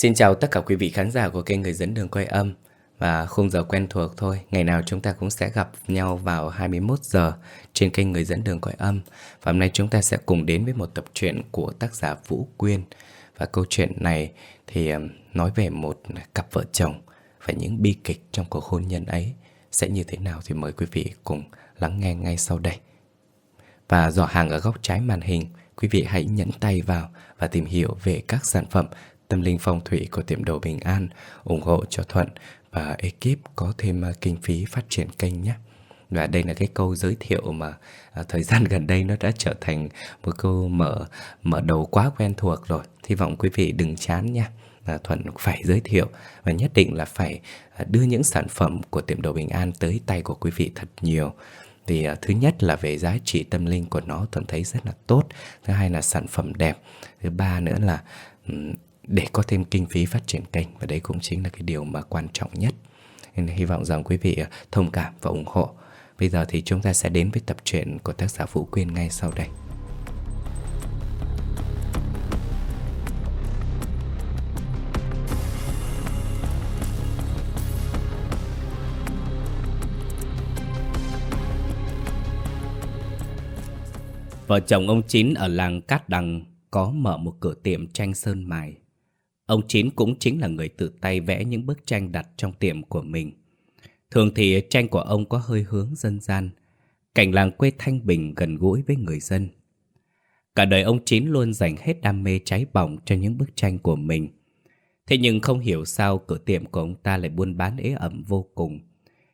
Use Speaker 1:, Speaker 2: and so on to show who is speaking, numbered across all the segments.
Speaker 1: Xin chào tất cả quý vị khán giả của kênh Người dẫn đường quay âm. Và khung giờ quen thuộc thôi, Ngày nào chúng ta cũng sẽ gặp nhau vào 21 giờ Trên kênh Người dẫn đường quay âm. Và hôm nay chúng ta sẽ cùng đến với một tập truyện của tác giả Vũ Quyên. Và câu chuyện này thì nói về một cặp vợ chồng Và những bi kịch trong cuộc hôn nhân ấy. Sẽ như thế nào thì mời quý vị cùng lắng nghe ngay sau đây. Và giỏ hàng ở góc trái màn hình, Quý vị hãy nhấn tay vào và tìm hiểu về các sản phẩm tâm linh phong thủy của tiệm đồ Bình An ủng hộ cho Thuận và ekip có thêm à, kinh phí phát triển kênh nhé. Và đây là cái câu giới thiệu mà à, thời gian gần đây nó đã trở thành một câu mở mở đầu quá quen thuộc rồi. Hy vọng quý vị đừng chán nha. À, Thuận phải giới thiệu và nhất định là phải à, đưa những sản phẩm của tiệm đồ Bình An tới tay của quý vị thật nhiều. Vì à, thứ nhất là về giá trị tâm linh của nó Thuận thấy rất là tốt Thứ hai là sản phẩm đẹp Thứ ba nữa là để có thêm kinh phí phát triển kênh. Và đấy cũng chính là cái điều mà quan trọng nhất. Nên hy vọng rằng quý vị ờ, thông cảm và ủng hộ. Bây giờ thì chúng ta sẽ đến với tập truyện của tác giả Vũ Quyên ngay sau đây. Vợ chồng ông Chín ở làng Cát Đằng có mở một cửa tiệm tranh sơn mài. Ông Chín cũng chính là người tự tay vẽ những bức tranh đặt trong tiệm của mình. Thường thì tranh của ông có hơi hướng dân gian, cảnh làng quê thanh bình gần gũi với người dân. Cả đời ông Chín luôn dành hết đam mê cháy bỏng cho những bức tranh của mình. Thế nhưng không hiểu sao cửa tiệm của ông ta lại buôn bán ế ẩm vô cùng,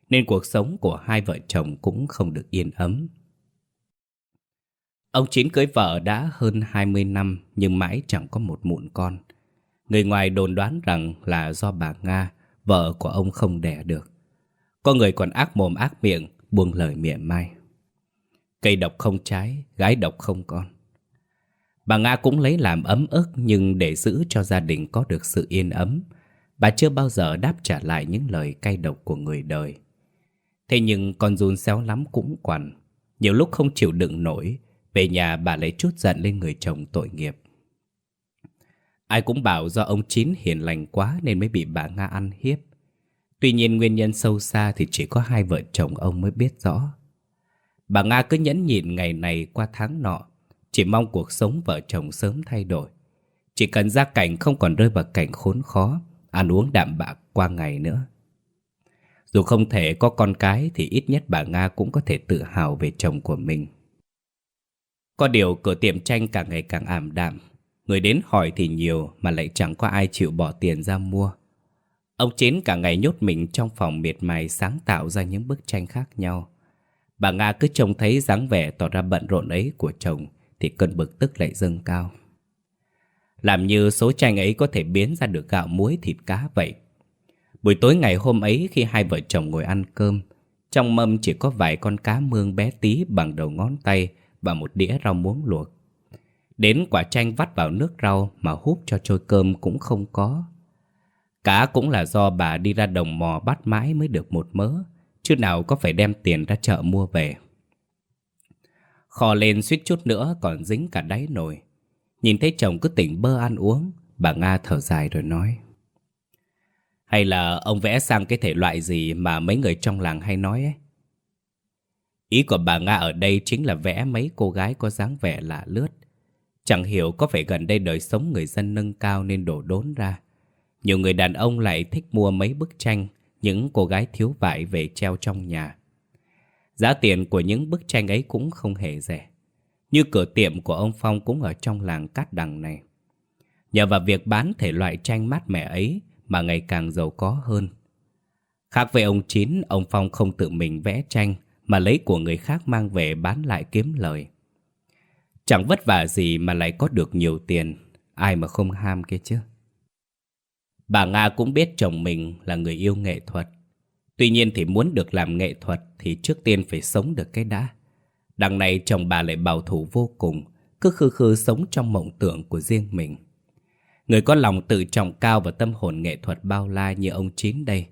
Speaker 1: nên cuộc sống của hai vợ chồng cũng không được yên ấm. Ông Chín cưới vợ đã hơn 20 năm nhưng mãi chẳng có một mụn con. Người ngoài đồn đoán rằng là do bà Nga, vợ của ông không đẻ được. Có người còn ác mồm ác miệng, buông lời mỉa mai. Cây độc không trái, gái độc không con. Bà Nga cũng lấy làm ấm ức nhưng để giữ cho gia đình có được sự yên ấm, bà chưa bao giờ đáp trả lại những lời cay độc của người đời. Thế nhưng con run xéo lắm cũng quằn, nhiều lúc không chịu đựng nổi, về nhà bà lấy chút giận lên người chồng tội nghiệp. Ai cũng bảo do ông Chín hiền lành quá nên mới bị bà Nga ăn hiếp. Tuy nhiên nguyên nhân sâu xa thì chỉ có hai vợ chồng ông mới biết rõ. Bà Nga cứ nhẫn nhịn ngày này qua tháng nọ, chỉ mong cuộc sống vợ chồng sớm thay đổi. Chỉ cần gia cảnh không còn rơi vào cảnh khốn khó, ăn uống đạm bạc qua ngày nữa. Dù không thể có con cái thì ít nhất bà Nga cũng có thể tự hào về chồng của mình. Có điều cửa tiệm tranh càng ngày càng ảm đạm, Người đến hỏi thì nhiều mà lại chẳng có ai chịu bỏ tiền ra mua. Ông Chín cả ngày nhốt mình trong phòng miệt mài sáng tạo ra những bức tranh khác nhau. Bà Nga cứ trông thấy dáng vẻ tỏ ra bận rộn ấy của chồng thì cơn bực tức lại dâng cao. Làm như số tranh ấy có thể biến ra được gạo muối thịt cá vậy. Buổi tối ngày hôm ấy khi hai vợ chồng ngồi ăn cơm, trong mâm chỉ có vài con cá mương bé tí bằng đầu ngón tay và một đĩa rau muống luộc. Đến quả chanh vắt vào nước rau mà hút cho trôi cơm cũng không có. Cá cũng là do bà đi ra đồng mò bắt mãi mới được một mớ, chứ nào có phải đem tiền ra chợ mua về. Kho lên suýt chút nữa còn dính cả đáy nồi. Nhìn thấy chồng cứ tỉnh bơ ăn uống, bà Nga thở dài rồi nói. Hay là ông vẽ sang cái thể loại gì mà mấy người trong làng hay nói ấy? Ý của bà Nga ở đây chính là vẽ mấy cô gái có dáng vẻ lạ lướt, Chẳng hiểu có phải gần đây đời sống người dân nâng cao nên đổ đốn ra. Nhiều người đàn ông lại thích mua mấy bức tranh, những cô gái thiếu vải về treo trong nhà. Giá tiền của những bức tranh ấy cũng không hề rẻ. Như cửa tiệm của ông Phong cũng ở trong làng Cát Đằng này. Nhờ vào việc bán thể loại tranh mát mẻ ấy mà ngày càng giàu có hơn. Khác với ông Chín, ông Phong không tự mình vẽ tranh mà lấy của người khác mang về bán lại kiếm lời. Chẳng vất vả gì mà lại có được nhiều tiền. Ai mà không ham kia chứ? Bà Nga cũng biết chồng mình là người yêu nghệ thuật. Tuy nhiên thì muốn được làm nghệ thuật Thì trước tiên phải sống được cái đã. Đằng này chồng bà lại bảo thủ vô cùng, Cứ khư khư sống trong mộng tưởng của riêng mình. Người có lòng tự trọng cao và tâm hồn nghệ thuật bao la như ông Chín đây.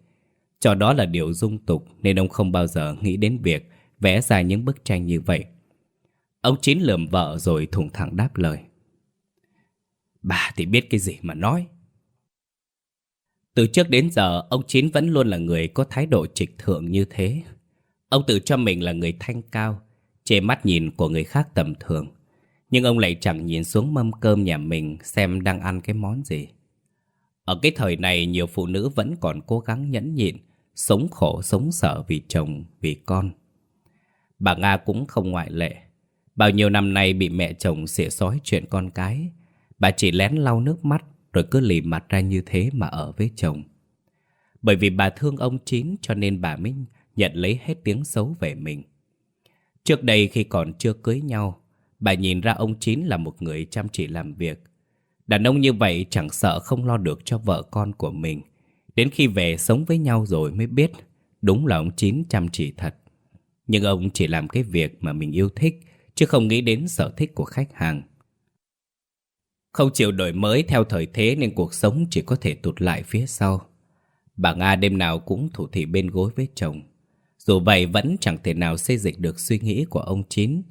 Speaker 1: Cho đó là điều dung tục Nên ông không bao giờ nghĩ đến việc Vẽ ra những bức tranh như vậy. Ông Chín lườm vợ rồi thùng thẳng đáp lời. Bà thì biết cái gì mà nói. Từ trước đến giờ, ông Chín vẫn luôn là người có thái độ trịch thượng như thế. Ông tự cho mình là người thanh cao, chê mắt nhìn của người khác tầm thường. Nhưng ông lại chẳng nhìn xuống mâm cơm nhà mình xem đang ăn cái món gì. Ở cái thời này nhiều phụ nữ vẫn còn cố gắng nhẫn nhịn, sống khổ sống sợ vì chồng, vì con. Bà Nga cũng không ngoại lệ. Bao nhiêu năm nay bị mẹ chồng xỉa xói chuyện con cái, bà chỉ lén lau nước mắt rồi cứ lì mặt ra như thế mà ở với chồng. Bởi vì bà thương ông Chín cho nên bà mới nhận lấy hết tiếng xấu về mình. Trước đây khi còn chưa cưới nhau, bà nhìn ra ông Chín là một người chăm chỉ làm việc. Đàn ông như vậy chẳng sợ không lo được cho vợ con của mình. Đến khi về sống với nhau rồi mới biết đúng là ông Chín chăm chỉ thật. Nhưng ông chỉ làm cái việc mà mình yêu thích, chứ không nghĩ đến sở thích của khách hàng. Không chịu đổi mới theo thời thế nên cuộc sống chỉ có thể tụt lại phía sau. Bà Nga đêm nào cũng thủ thị bên gối với chồng. Dù vậy vẫn chẳng thể nào xây dịch được suy nghĩ của ông Chín.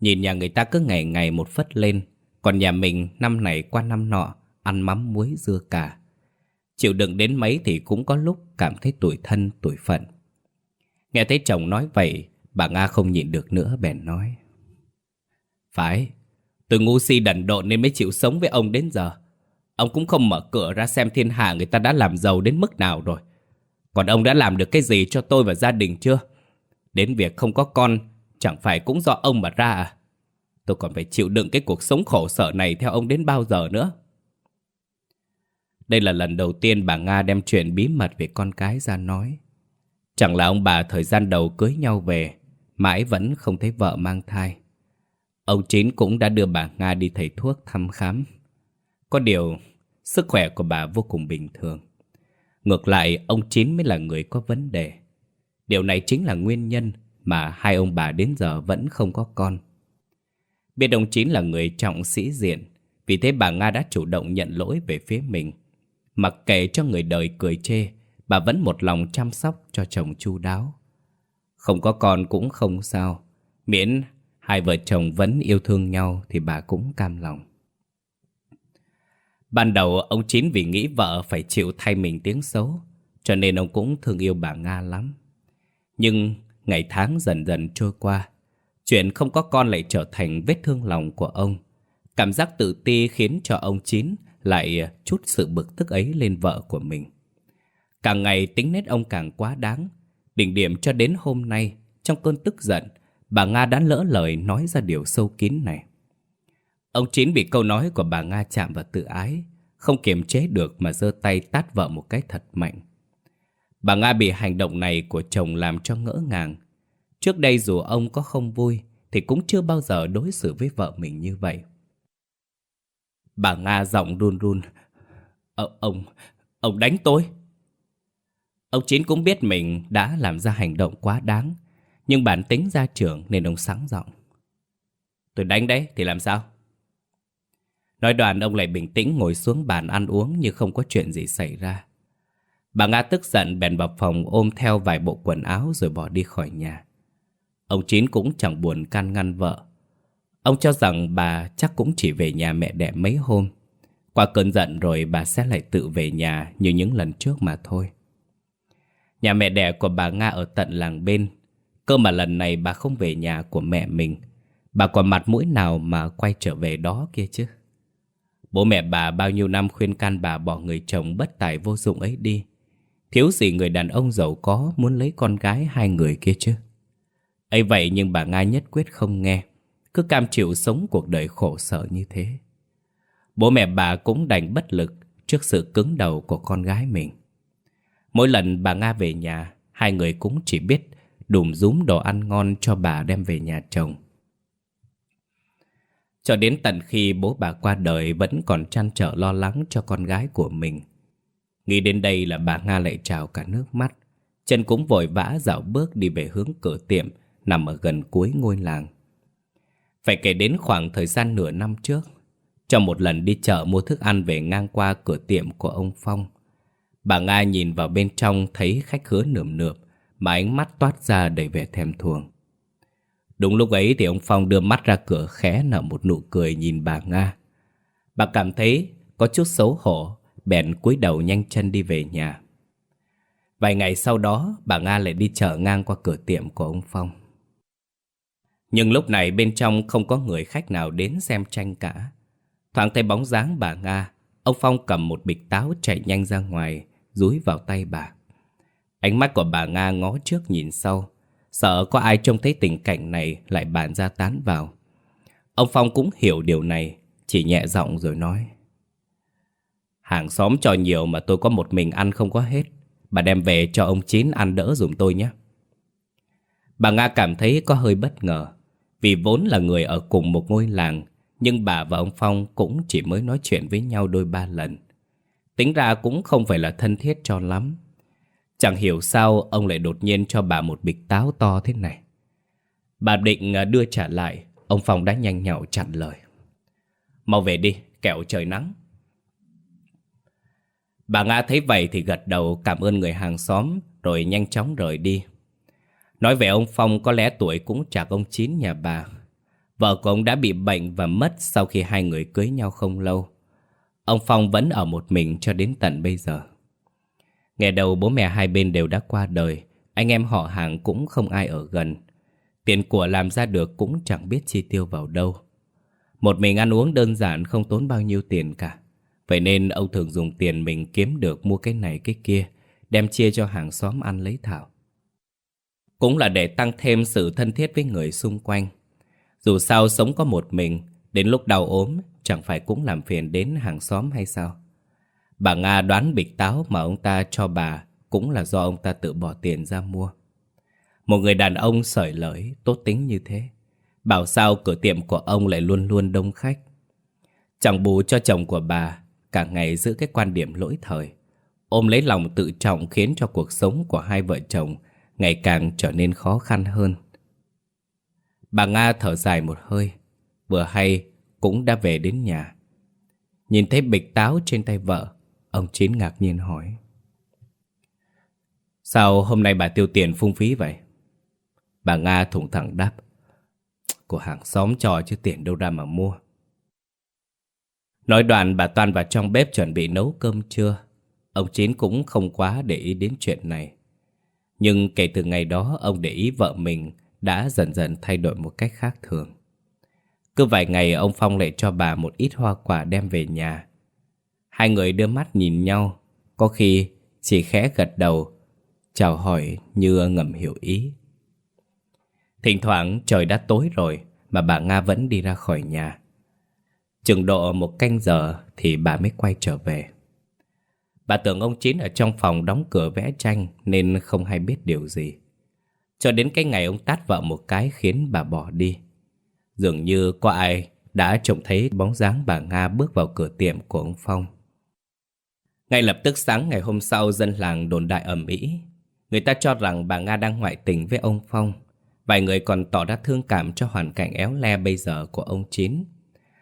Speaker 1: Nhìn nhà người ta cứ ngày ngày một phất lên, còn nhà mình năm này qua năm nọ, ăn mắm muối dưa cả. Chịu đựng đến mấy thì cũng có lúc cảm thấy tủi thân, tủi phận. Nghe thấy chồng nói vậy, bà Nga không nhịn được nữa bèn nói. Phải, tôi ngu si đần độn nên mới chịu sống với ông đến giờ. Ông cũng không mở cửa ra xem thiên hạ người ta đã làm giàu đến mức nào rồi. Còn ông đã làm được cái gì cho tôi và gia đình chưa? Đến việc không có con, chẳng phải cũng do ông mà ra à? Tôi còn phải chịu đựng cái cuộc sống khổ sở này theo ông đến bao giờ nữa? Đây là lần đầu tiên bà Nga đem chuyện bí mật về con cái ra nói. Chẳng là ông bà thời gian đầu cưới nhau về, mãi vẫn không thấy vợ mang thai. Ông Chín cũng đã đưa bà Nga đi thầy thuốc thăm khám. Có điều, sức khỏe của bà vô cùng bình thường. Ngược lại, ông Chín mới là người có vấn đề. Điều này chính là nguyên nhân mà hai ông bà đến giờ vẫn không có con. Biết ông Chín là người trọng sĩ diện, vì thế bà Nga đã chủ động nhận lỗi về phía mình. Mặc kệ cho người đời cười chê, bà vẫn một lòng chăm sóc cho chồng chu đáo. Không có con cũng không sao, miễn hai vợ chồng vẫn yêu thương nhau thì bà cũng cam lòng. Ban đầu ông Chín vì nghĩ vợ phải chịu thay mình tiếng xấu, cho nên ông cũng thương yêu bà Nga lắm. Nhưng ngày tháng dần dần trôi qua, chuyện không có con lại trở thành vết thương lòng của ông. Cảm giác tự ti khiến cho ông Chín lại chút sự bực tức ấy lên vợ của mình. Càng ngày tính nết ông càng quá đáng, đỉnh điểm cho đến hôm nay, trong cơn tức giận, bà Nga đã lỡ lời nói ra điều sâu kín này. Ông Chín bị câu nói của bà Nga chạm vào tự ái, không kiềm chế được mà giơ tay tát vợ một cái thật mạnh. Bà Nga bị hành động này của chồng làm cho ngỡ ngàng. Trước đây dù ông có không vui, thì cũng chưa bao giờ đối xử với vợ mình như vậy. Bà Nga giọng run run. Ờ, ông, ông đánh tôi. Ông Chín cũng biết mình đã làm ra hành động quá đáng, nhưng bản tính gia trưởng nên ông sáng giọng. Tôi đánh đấy, thì làm sao? Nói đoạn, ông lại bình tĩnh ngồi xuống bàn ăn uống như không có chuyện gì xảy ra. Bà Nga tức giận, bèn vào phòng ôm theo vài bộ quần áo rồi bỏ đi khỏi nhà. Ông Chín cũng chẳng buồn can ngăn vợ. Ông cho rằng bà chắc cũng chỉ về nhà mẹ đẻ mấy hôm. Qua cơn giận rồi bà sẽ lại tự về nhà như những lần trước mà thôi. Nhà mẹ đẻ của bà Nga ở tận làng bên. Cơ mà lần này bà không về nhà của mẹ mình. Bà còn mặt mũi nào mà quay trở về đó kia chứ? Bố mẹ bà bao nhiêu năm khuyên can bà bỏ người chồng bất tài vô dụng ấy đi. Thiếu gì người đàn ông giàu có muốn lấy con gái hai người kia chứ. ấy vậy nhưng bà Nga nhất quyết không nghe. Cứ cam chịu sống cuộc đời khổ sở như thế. Bố mẹ bà cũng đành bất lực trước sự cứng đầu của con gái mình. Mỗi lần bà Nga về nhà, hai người cũng chỉ biết đùm rúm đồ ăn ngon cho bà đem về nhà chồng. Cho đến tận khi bố bà qua đời vẫn còn chăn trở lo lắng cho con gái của mình. Nghĩ đến đây là bà Nga lại trào cả nước mắt. Chân cũng vội vã dạo bước đi về hướng cửa tiệm nằm ở gần cuối ngôi làng. Phải kể đến khoảng thời gian nửa năm trước, trong một lần đi chợ mua thức ăn về ngang qua cửa tiệm của ông Phong, bà Nga nhìn vào bên trong thấy khách hứa nườm nượp mà ánh mắt toát ra đầy vẻ thèm thuồng. Đúng lúc ấy thì ông Phong đưa mắt ra cửa khẽ nở một nụ cười nhìn bà Nga. Bà cảm thấy có chút xấu hổ, bèn cúi đầu nhanh chân đi về nhà. Vài ngày sau đó, bà Nga lại đi chợ ngang qua cửa tiệm của ông Phong. Nhưng lúc này bên trong không có người khách nào đến xem tranh cả. Thoáng thấy bóng dáng bà Nga, ông Phong cầm một bịch táo chạy nhanh ra ngoài, rúi vào tay bà. Ánh mắt của bà Nga ngó trước nhìn sau, sợ có ai trông thấy tình cảnh này lại bàn ra tán vào. Ông Phong cũng hiểu điều này, chỉ nhẹ giọng rồi nói. Hàng xóm cho nhiều mà tôi có một mình ăn không có hết. Bà đem về cho ông Chín ăn đỡ dùm tôi nhé. Bà Nga cảm thấy có hơi bất ngờ. Vì vốn là người ở cùng một ngôi làng, nhưng bà và ông Phong cũng chỉ mới nói chuyện với nhau đôi ba lần. Tính ra cũng không phải là thân thiết cho lắm. Chẳng hiểu sao ông lại đột nhiên cho bà một bịch táo to thế này. Bà định à, đưa trả lại, ông Phong đã nhanh nhảu chặn lời. Mau về đi, kẹo trời nắng. Bà Nga thấy vậy thì gật đầu cảm ơn người hàng xóm rồi nhanh chóng rời đi. Nói về ông Phong có lẽ tuổi cũng chạc ông Chín nhà bà. Vợ của ông đã bị bệnh và mất sau khi hai người cưới nhau không lâu. Ông Phong vẫn ở một mình cho đến tận bây giờ. Nghe đầu bố mẹ hai bên đều đã qua đời, anh em họ hàng cũng không ai ở gần. Tiền của làm ra được cũng chẳng biết chi tiêu vào đâu. Một mình ăn uống đơn giản không tốn bao nhiêu tiền cả. Vậy nên ông thường dùng tiền mình kiếm được mua cái này cái kia, đem chia cho hàng xóm ăn lấy thảo. Cũng là để tăng thêm sự thân thiết với người xung quanh. Dù sao sống có một mình, đến lúc đau ốm, chẳng phải cũng làm phiền đến hàng xóm hay sao? Bà Nga đoán bịch táo mà ông ta cho bà cũng là do ông ta tự bỏ tiền ra mua. Một người đàn ông sởi lởi, tốt tính như thế. Bảo sao cửa tiệm của ông lại luôn luôn đông khách. Chẳng bù cho chồng của bà, cả ngày giữ cái quan điểm lỗi thời. Ôm lấy lòng tự trọng khiến cho cuộc sống của hai vợ chồng ngày càng trở nên khó khăn hơn. Bà Nga thở dài một hơi, vừa hay cũng đã về đến nhà. Nhìn thấy bịch táo trên tay vợ, ông Chín ngạc nhiên hỏi. Sao hôm nay bà tiêu tiền phung phí vậy? Bà Nga thủng thẳng đáp. Của hàng xóm trò chứ tiền đâu ra mà mua. Nói đoạn bà toàn vào trong bếp chuẩn bị nấu cơm trưa. Ông Chín cũng không quá để ý đến chuyện này. Nhưng kể từ ngày đó, ông để ý vợ mình đã dần dần thay đổi một cách khác thường. Cứ vài ngày, ông Phong lại cho bà một ít hoa quả đem về nhà. Hai người đưa mắt nhìn nhau, có khi chỉ khẽ gật đầu, chào hỏi như ngầm hiểu ý. Thỉnh thoảng trời đã tối rồi mà bà Nga vẫn đi ra khỏi nhà. Chừng độ một canh giờ thì bà mới quay trở về. Bà tưởng ông Chín ở trong phòng đóng cửa vẽ tranh nên không hay biết điều gì. Cho đến cái ngày ông tát vợ một cái khiến bà bỏ đi. Dường như có ai đã trông thấy bóng dáng bà Nga bước vào cửa tiệm của ông Phong. Ngay lập tức sáng ngày hôm sau dân làng đồn đại ầm ĩ. Người ta cho rằng bà Nga đang ngoại tình với ông Phong. Vài người còn tỏ ra thương cảm cho hoàn cảnh éo le bây giờ của ông Chín.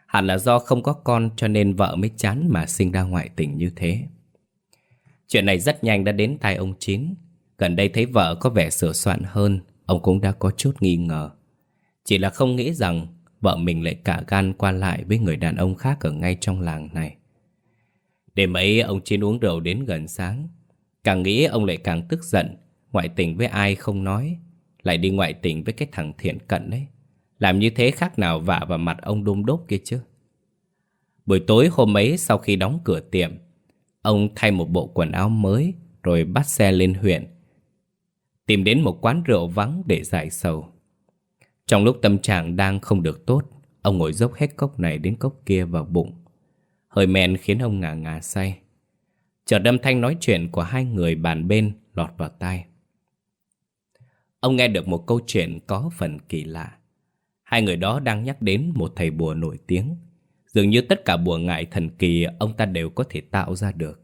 Speaker 1: Hẳn là do không có con cho nên vợ mới chán mà sinh ra ngoại tình như thế. Chuyện này rất nhanh đã đến tai ông Chín. Gần đây thấy vợ có vẻ sửa soạn hơn, ông cũng đã có chút nghi ngờ. Chỉ là không nghĩ rằng vợ mình lại cả gan qua lại với người đàn ông khác ở ngay trong làng này. Đêm ấy ông Chín uống rượu đến gần sáng. Càng nghĩ ông lại càng tức giận, ngoại tình với ai không nói, lại đi ngoại tình với cái thằng thiện cận ấy. Làm như thế khác nào vả vào mặt ông đôm đốt kia chứ. Buổi tối hôm ấy sau khi đóng cửa tiệm, ông thay một bộ quần áo mới rồi bắt xe lên huyện. Tìm đến một quán rượu vắng để giải sầu. Trong lúc tâm trạng đang không được tốt, ông ngồi dốc hết cốc này đến cốc kia vào bụng. Hơi men khiến ông ngả ngả say. Chợt âm thanh nói chuyện của hai người bàn bên lọt vào tai. Ông nghe được một câu chuyện có phần kỳ lạ. Hai người đó đang nhắc đến một thầy bùa nổi tiếng. Dường như tất cả bùa ngải thần kỳ ông ta đều có thể tạo ra được.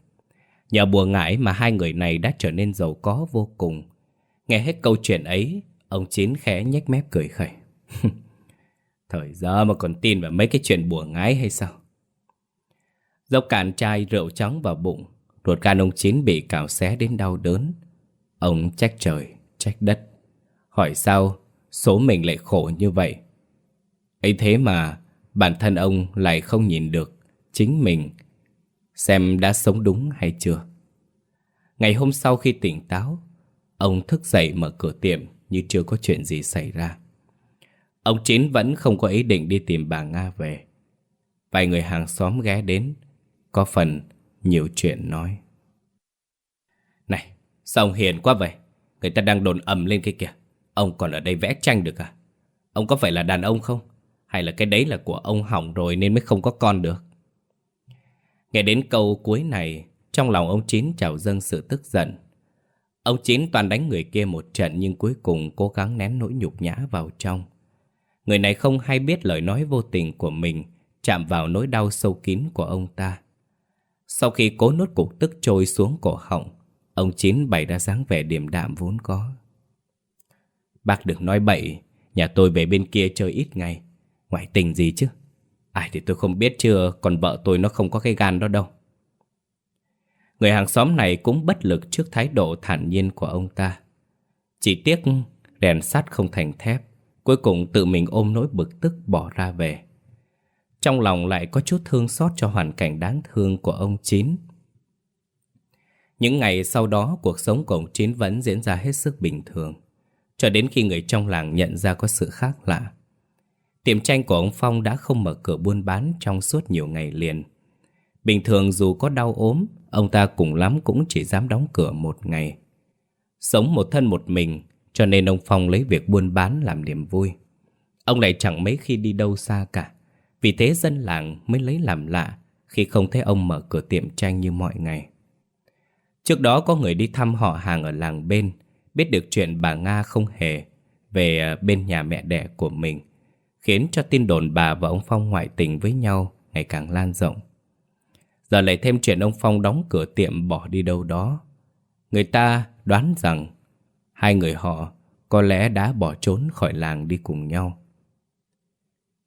Speaker 1: Nhờ bùa ngải mà hai người này đã trở nên giàu có vô cùng. Nghe hết câu chuyện ấy, ông Chín khẽ nhếch mép cười khẩy. Thời giờ mà còn tin vào mấy cái chuyện bùa ngái hay sao? Dốc cạn chai rượu trắng vào bụng, ruột gan ông Chín bị cào xé đến đau đớn. Ông trách trời, trách đất. Hỏi sao số mình lại khổ như vậy? ấy thế mà bản thân ông lại không nhìn được chính mình xem đã sống đúng hay chưa. Ngày hôm sau khi tỉnh táo, ông thức dậy mở cửa tiệm như chưa có chuyện gì xảy ra. Ông Chín vẫn không có ý định đi tìm bà Nga về. Vài người hàng xóm ghé đến, có phần nhiều chuyện nói. Này, sao ông hiền quá vậy? Người ta đang đồn ầm lên kia kìa. Ông còn ở đây vẽ tranh được à? Ông có phải là đàn ông không? Hay là cái đấy là của ông hỏng rồi nên mới không có con được? Nghe đến câu cuối này, trong lòng ông Chín trào dâng sự tức giận. Ông Chín toàn đánh người kia một trận nhưng cuối cùng cố gắng nén nỗi nhục nhã vào trong. Người này không hay biết lời nói vô tình của mình chạm vào nỗi đau sâu kín của ông ta. Sau khi cố nuốt cục tức trôi xuống cổ họng, ông Chín bày ra dáng vẻ điềm đạm vốn có. Bác đừng nói bậy, nhà tôi về bên kia chơi ít ngày. Ngoại tình gì chứ? Ai thì tôi không biết chưa, còn vợ tôi nó không có cái gan đó đâu. Người hàng xóm này cũng bất lực trước thái độ thản nhiên của ông ta. Chỉ tiếc rèn sắt không thành thép, cuối cùng tự mình ôm nỗi bực tức bỏ ra về. Trong lòng lại có chút thương xót cho hoàn cảnh đáng thương của ông Chín. Những ngày sau đó, cuộc sống của ông Chín vẫn diễn ra hết sức bình thường, cho đến khi người trong làng nhận ra có sự khác lạ. Tiệm tranh của ông Phong đã không mở cửa buôn bán trong suốt nhiều ngày liền. Bình thường dù có đau ốm, ông ta cùng lắm cũng chỉ dám đóng cửa một ngày. Sống một thân một mình, cho nên ông Phong lấy việc buôn bán làm niềm vui. Ông lại chẳng mấy khi đi đâu xa cả. Vì thế dân làng mới lấy làm lạ khi không thấy ông mở cửa tiệm tranh như mọi ngày. Trước đó có người đi thăm họ hàng ở làng bên, biết được chuyện bà Nga không hề về à, bên nhà mẹ đẻ của mình, khiến cho tin đồn bà và ông Phong ngoại tình với nhau ngày càng lan rộng. Giờ lại thêm chuyện ông Phong đóng cửa tiệm bỏ đi đâu đó. Người ta đoán rằng hai người họ có lẽ đã bỏ trốn khỏi làng đi cùng nhau.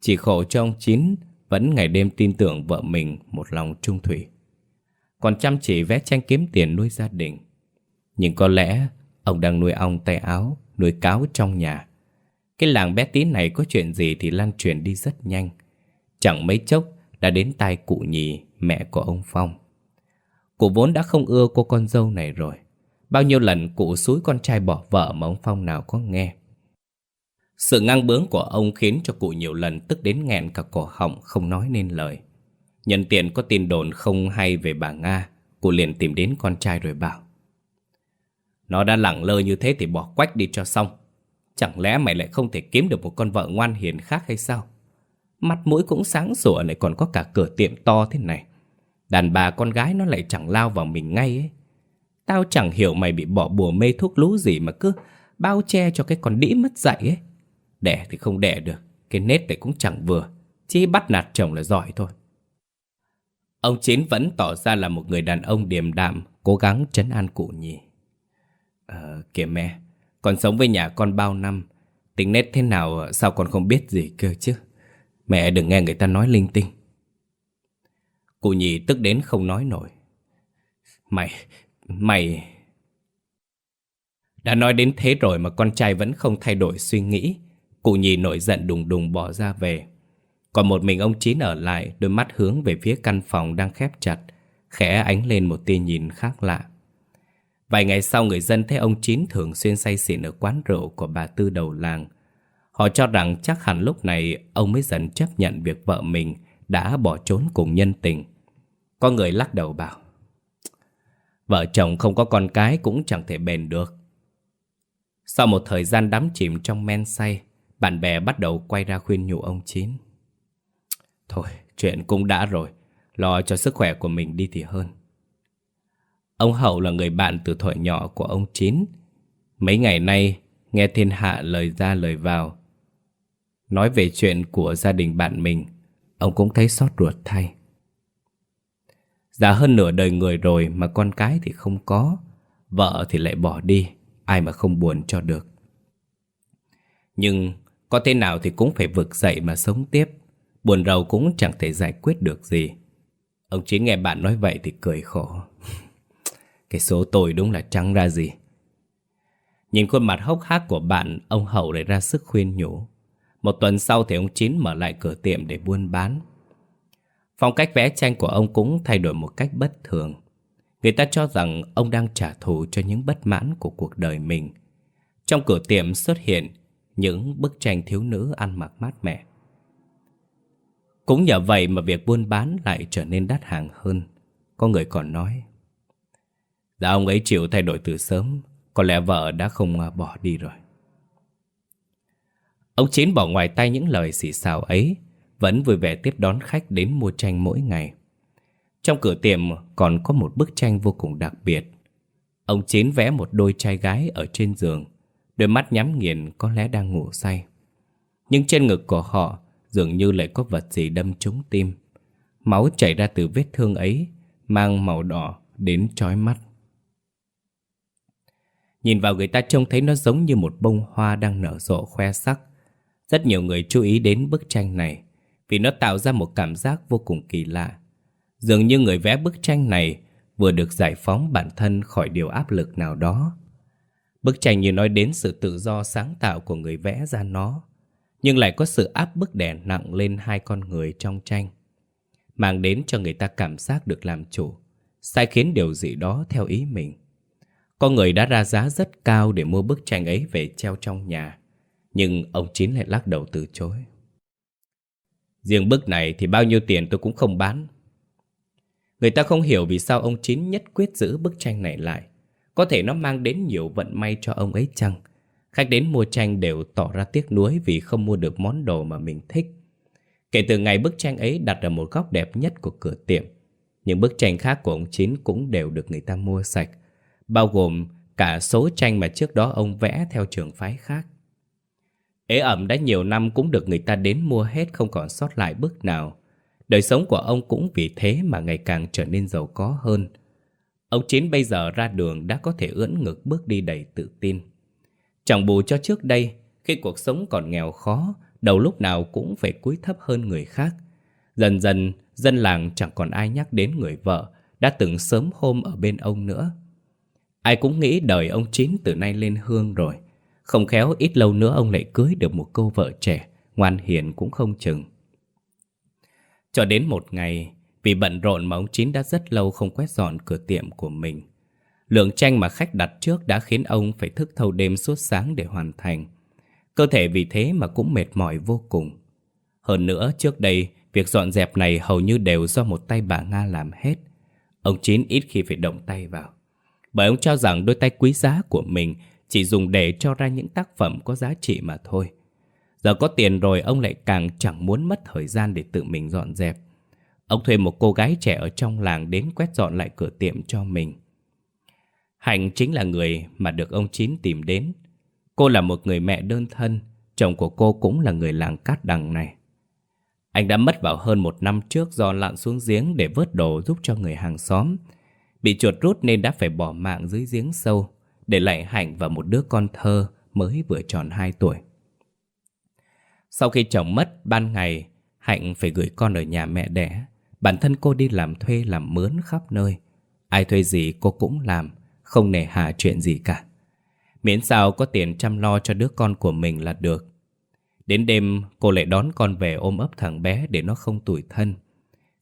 Speaker 1: Chỉ khổ cho ông Chín vẫn ngày đêm tin tưởng vợ mình một lòng trung thủy. Còn chăm chỉ vẽ tranh kiếm tiền nuôi gia đình. Nhưng có lẽ ông đang nuôi ong tay áo, nuôi cáo trong nhà. Cái làng bé tí này có chuyện gì thì lan truyền đi rất nhanh. Chẳng mấy chốc đã đến tai cụ nhì, mẹ của ông Phong. Cụ vốn đã không ưa cô con dâu này rồi. Bao nhiêu lần cụ xúi con trai bỏ vợ mà ông Phong nào có nghe. Sự ngang bướng của ông khiến cho cụ nhiều lần tức đến nghẹn cả cổ họng không nói nên lời. Nhân tiện có tin đồn không hay về bà Nga, cụ liền tìm đến con trai rồi bảo. Nó đã lẳng lơ như thế thì bỏ quách đi cho xong. Chẳng lẽ mày lại không thể kiếm được một con vợ ngoan hiền khác hay sao? Mặt mũi cũng sáng sủa lại còn có cả cửa tiệm to thế này. Đàn bà con gái nó lại chẳng lao vào mình ngay ấy. Tao chẳng hiểu mày bị bỏ bùa mê thuốc lú gì mà cứ bao che cho cái con đĩ mất dạy ấy. Đẻ thì không đẻ được, cái nết thì cũng chẳng vừa, chỉ bắt nạt chồng là giỏi thôi. Ông Chín vẫn tỏ ra là một người đàn ông điềm đạm, cố gắng trấn an cụ nhỉ. Ờ, kìa mẹ, con sống với nhà con bao năm, tính nết thế nào ờ, sao con không biết gì cơ chứ? Mẹ đừng nghe người ta nói linh tinh. Cụ nhì tức đến không nói nổi. Mày, mày... Đã nói đến thế rồi mà con trai vẫn không thay đổi suy nghĩ. Cụ nhì nổi giận đùng đùng bỏ ra về. Còn một mình ông Chín ở lại, đôi mắt hướng về phía căn phòng đang khép chặt, khẽ ánh lên một tia nhìn khác lạ. Vài ngày sau người dân thấy ông Chín thường xuyên say xỉn ở quán rượu của bà Tư đầu làng. Họ cho rằng chắc hẳn lúc này ông mới dần chấp nhận việc vợ mình đã bỏ trốn cùng nhân tình. Có người lắc đầu bảo Vợ chồng không có con cái cũng chẳng thể bền được. Sau một thời gian đắm chìm trong men say, bạn bè bắt đầu quay ra khuyên nhủ ông Chín. Thôi, chuyện cũng đã rồi, lo cho sức khỏe của mình đi thì hơn. Ông Hậu là người bạn từ thuở nhỏ của ông Chín. Mấy ngày nay, nghe thiên hạ lời ra lời vào. Nói về chuyện của gia đình bạn mình, ông cũng thấy xót ruột thay. Già hơn nửa đời người rồi mà con cái thì không có, vợ thì lại bỏ đi, ai mà không buồn cho được. Nhưng có thế nào thì cũng phải vực dậy mà sống tiếp, buồn rầu cũng chẳng thể giải quyết được gì. Ông Chín nghe bạn nói vậy thì cười khổ. Cái số tôi đúng là trắng ra gì. Nhìn khuôn mặt hốc hác của bạn, ông Hậu lại ra sức khuyên nhủ. Một tuần sau thì ông Chín mở lại cửa tiệm để buôn bán. Phong cách vẽ tranh của ông cũng thay đổi một cách bất thường. Người ta cho rằng ông đang trả thù cho những bất mãn của cuộc đời mình. Trong cửa tiệm xuất hiện những bức tranh thiếu nữ ăn mặc mát mẻ. Cũng nhờ vậy mà việc buôn bán lại trở nên đắt hàng hơn. Có người còn nói. Dạ ông ấy chịu thay đổi từ sớm, có lẽ vợ đã không à, bỏ đi rồi. Ông Chín bỏ ngoài tay những lời xỉ xào ấy, vẫn vui vẻ tiếp đón khách đến mua tranh mỗi ngày. Trong cửa tiệm còn có một bức tranh vô cùng đặc biệt. Ông Chín vẽ một đôi trai gái ở trên giường, đôi mắt nhắm nghiền có lẽ đang ngủ say. Nhưng trên ngực của họ dường như lại có vật gì đâm trúng tim. Máu chảy ra từ vết thương ấy, mang màu đỏ đến chói mắt. Nhìn vào người ta trông thấy nó giống như một bông hoa đang nở rộ khoe sắc. Rất nhiều người chú ý đến bức tranh này vì nó tạo ra một cảm giác vô cùng kỳ lạ. Dường như người vẽ bức tranh này vừa được giải phóng bản thân khỏi điều áp lực nào đó. Bức tranh như nói đến sự tự do sáng tạo của người vẽ ra nó, nhưng lại có sự áp bức đè nặng lên hai con người trong tranh, mang đến cho người ta cảm giác được làm chủ, sai khiến điều gì đó theo ý mình. Có người đã ra giá rất cao để mua bức tranh ấy về treo trong nhà, nhưng ông Chín lại lắc đầu từ chối. Riêng bức này thì bao nhiêu tiền tôi cũng không bán. Người ta không hiểu vì sao ông Chín nhất quyết giữ bức tranh này lại. Có thể nó mang đến nhiều vận may cho ông ấy chăng? Khách đến mua tranh đều tỏ ra tiếc nuối vì không mua được món đồ mà mình thích. Kể từ ngày bức tranh ấy đặt ở một góc đẹp nhất của cửa tiệm, những bức tranh khác của ông Chín cũng đều được người ta mua sạch, bao gồm cả số tranh mà trước đó ông vẽ theo trường phái khác. Ế ẩm đã nhiều năm cũng được người ta đến mua hết không còn sót lại bức nào. Đời sống của ông cũng vì thế mà ngày càng trở nên giàu có hơn. Ông Chín bây giờ ra đường đã có thể ưỡn ngực bước đi đầy tự tin. Chẳng bù cho trước đây, khi cuộc sống còn nghèo khó, đầu lúc nào cũng phải cúi thấp hơn người khác. Dần dần, dân làng chẳng còn ai nhắc đến người vợ đã từng sớm hôm ở bên ông nữa. Ai cũng nghĩ đời ông Chín từ nay lên hương rồi. Không khéo ít lâu nữa ông lại cưới được một cô vợ trẻ, ngoan hiền cũng không chừng. Cho đến một ngày, vì bận rộn mà ông Chín đã rất lâu không quét dọn cửa tiệm của mình. Lượng tranh mà khách đặt trước đã khiến ông phải thức thâu đêm suốt sáng để hoàn thành. Cơ thể vì thế mà cũng mệt mỏi vô cùng. Hơn nữa, trước đây, việc dọn dẹp này hầu như đều do một tay bà Nga làm hết. Ông Chín ít khi phải động tay vào. Bởi ông cho rằng đôi tay quý giá của mình chỉ dùng để cho ra những tác phẩm có giá trị mà thôi. Giờ có tiền rồi ông lại càng chẳng muốn mất thời gian để tự mình dọn dẹp. Ông thuê một cô gái trẻ ở trong làng đến quét dọn lại cửa tiệm cho mình. Hạnh chính là người mà được ông Chín tìm đến. Cô là một người mẹ đơn thân, chồng của cô cũng là người làng cát đằng này. Anh đã mất vào hơn một năm trước do lặn xuống giếng để vớt đồ giúp cho người hàng xóm. Bị chuột rút nên đã phải bỏ mạng dưới giếng sâu, để lại Hạnh và một đứa con thơ mới vừa tròn 2 tuổi. Sau khi chồng mất, ban ngày, Hạnh phải gửi con ở nhà mẹ đẻ. Bản thân cô đi làm thuê làm mướn khắp nơi. Ai thuê gì cô cũng làm, không nề hà chuyện gì cả. Miễn sao có tiền chăm lo cho đứa con của mình là được. Đến đêm, cô lại đón con về ôm ấp thằng bé để nó không tủi thân.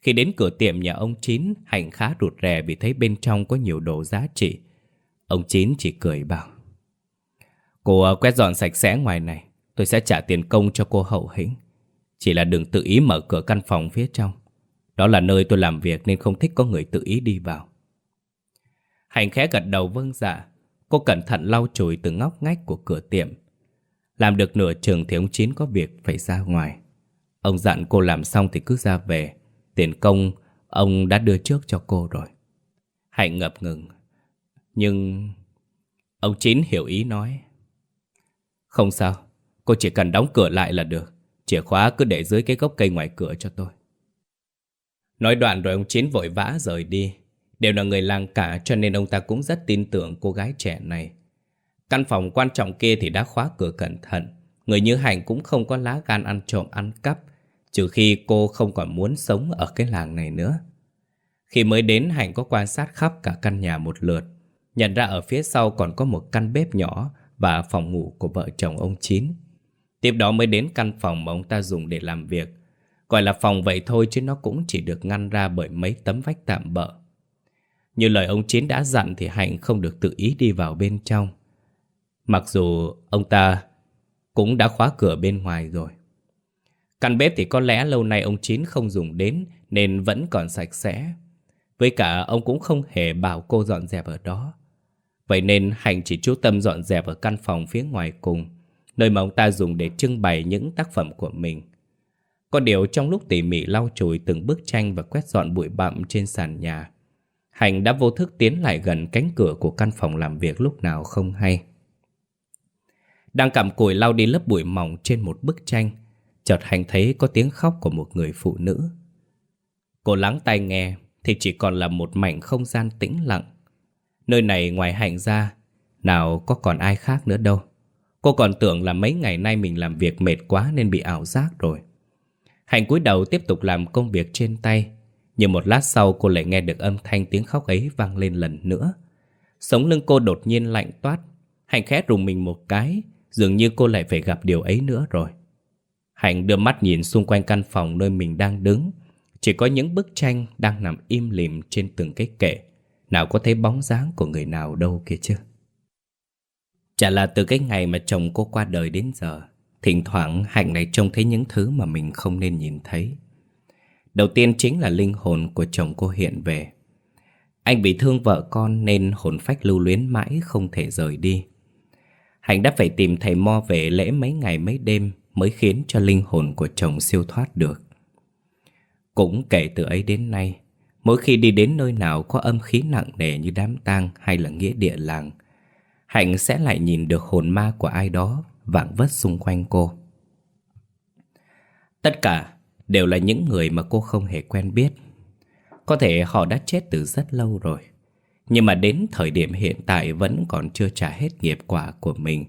Speaker 1: Khi đến cửa tiệm nhà ông Chín, Hạnh khá rụt rè vì thấy bên trong có nhiều đồ giá trị. Ông Chín chỉ cười bảo. Cô à, quét dọn sạch sẽ ngoài này, tôi sẽ trả tiền công cho cô hậu hĩnh. Chỉ là đừng tự ý mở cửa căn phòng phía trong. Đó là nơi tôi làm việc nên không thích có người tự ý đi vào. Hành khẽ gật đầu vâng dạ. Cô cẩn thận lau chùi từng ngóc ngách của cửa tiệm. Làm được nửa trường thì ông Chín có việc phải ra ngoài. Ông dặn cô làm xong thì cứ ra về. Tiền công ông đã đưa trước cho cô rồi. Hạnh ngập ngừng. Nhưng... Ông Chín hiểu ý nói. Không sao, cô chỉ cần đóng cửa lại là được. Chìa khóa cứ để dưới cái gốc cây ngoài cửa cho tôi. Nói đoạn rồi ông Chín vội vã rời đi. Đều là người làng cả cho nên ông ta cũng rất tin tưởng cô gái trẻ này. Căn phòng quan trọng kia thì đã khóa cửa cẩn thận. Người như Hạnh cũng không có lá gan ăn trộm ăn cắp, trừ khi cô không còn muốn sống ở cái làng này nữa. Khi mới đến Hạnh có quan sát khắp cả căn nhà một lượt, nhận ra ở phía sau còn có một căn bếp nhỏ và phòng ngủ của vợ chồng ông Chín. Tiếp đó mới đến căn phòng mà ông ta dùng để làm việc. Gọi là phòng vậy thôi chứ nó cũng chỉ được ngăn ra bởi mấy tấm vách tạm bỡ. Như lời ông Chiến đã dặn thì Hạnh không được tự ý đi vào bên trong. Mặc dù ông ta cũng đã khóa cửa bên ngoài rồi. Căn bếp thì có lẽ lâu nay ông Chín không dùng đến nên vẫn còn sạch sẽ. Với cả ông cũng không hề bảo cô dọn dẹp ở đó. Vậy nên Hạnh chỉ chú tâm dọn dẹp ở căn phòng phía ngoài cùng, nơi mà ông ta dùng để trưng bày những tác phẩm của mình. Có điều trong lúc tỉ mỉ lau chùi từng bức tranh và quét dọn bụi bặm trên sàn nhà, Hạnh đã vô thức tiến lại gần cánh cửa của căn phòng làm việc lúc nào không hay. Đang cầm cùi lau đi lớp bụi mỏng trên một bức tranh, chợt Hạnh thấy có tiếng khóc của một người phụ nữ. Cô lắng tai nghe thì chỉ còn là một mảnh không gian tĩnh lặng. Nơi này ngoài Hạnh ra, nào có còn ai khác nữa đâu. Cô còn tưởng là mấy ngày nay mình làm việc mệt quá nên bị ảo giác rồi. Hạnh cúi đầu tiếp tục làm công việc trên tay, nhưng một lát sau cô lại nghe được âm thanh tiếng khóc ấy vang lên lần nữa. Sống lưng cô đột nhiên lạnh toát, Hạnh khẽ rùng mình một cái, dường như cô lại phải gặp điều ấy nữa rồi. Hạnh đưa mắt nhìn xung quanh căn phòng nơi mình đang đứng, chỉ có những bức tranh đang nằm im lìm trên từng cái kệ, nào có thấy bóng dáng của người nào đâu kia chứ. Chả là từ cái ngày mà chồng cô qua đời đến giờ, thỉnh thoảng Hạnh lại trông thấy những thứ mà mình không nên nhìn thấy. Đầu tiên chính là linh hồn của chồng cô hiện về. Anh bị thương vợ con nên hồn phách lưu luyến mãi không thể rời đi. Hạnh đã phải tìm thầy mo về lễ mấy ngày mấy đêm mới khiến cho linh hồn của chồng siêu thoát được. Cũng kể từ ấy đến nay, mỗi khi đi đến nơi nào có âm khí nặng nề như đám tang hay là nghĩa địa làng, Hạnh sẽ lại nhìn được hồn ma của ai đó vạn vất xung quanh cô. Tất cả đều là những người mà cô không hề quen biết. Có thể họ đã chết từ rất lâu rồi. Nhưng mà đến thời điểm hiện tại vẫn còn chưa trả hết nghiệp quả của mình.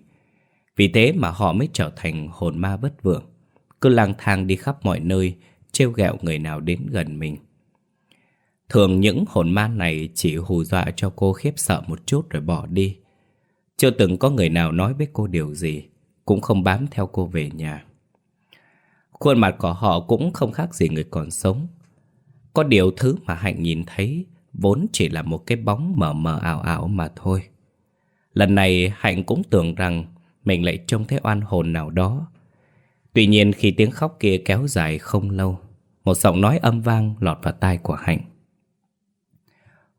Speaker 1: Vì thế mà họ mới trở thành hồn ma bất vượng. Cứ lang thang đi khắp mọi nơi, trêu ghẹo người nào đến gần mình. Thường những hồn ma này chỉ hù dọa cho cô khiếp sợ một chút rồi bỏ đi. Chưa từng có người nào nói với cô điều gì, cũng không bám theo cô về nhà. Khuôn mặt của họ cũng không khác gì người còn sống. Có điều thứ mà Hạnh nhìn thấy vốn chỉ là một cái bóng mờ mờ ảo ảo mà thôi. Lần này Hạnh cũng tưởng rằng mình lại trông thấy oan hồn nào đó. Tuy nhiên khi tiếng khóc kia kéo dài không lâu, một giọng nói âm vang lọt vào tai của Hạnh.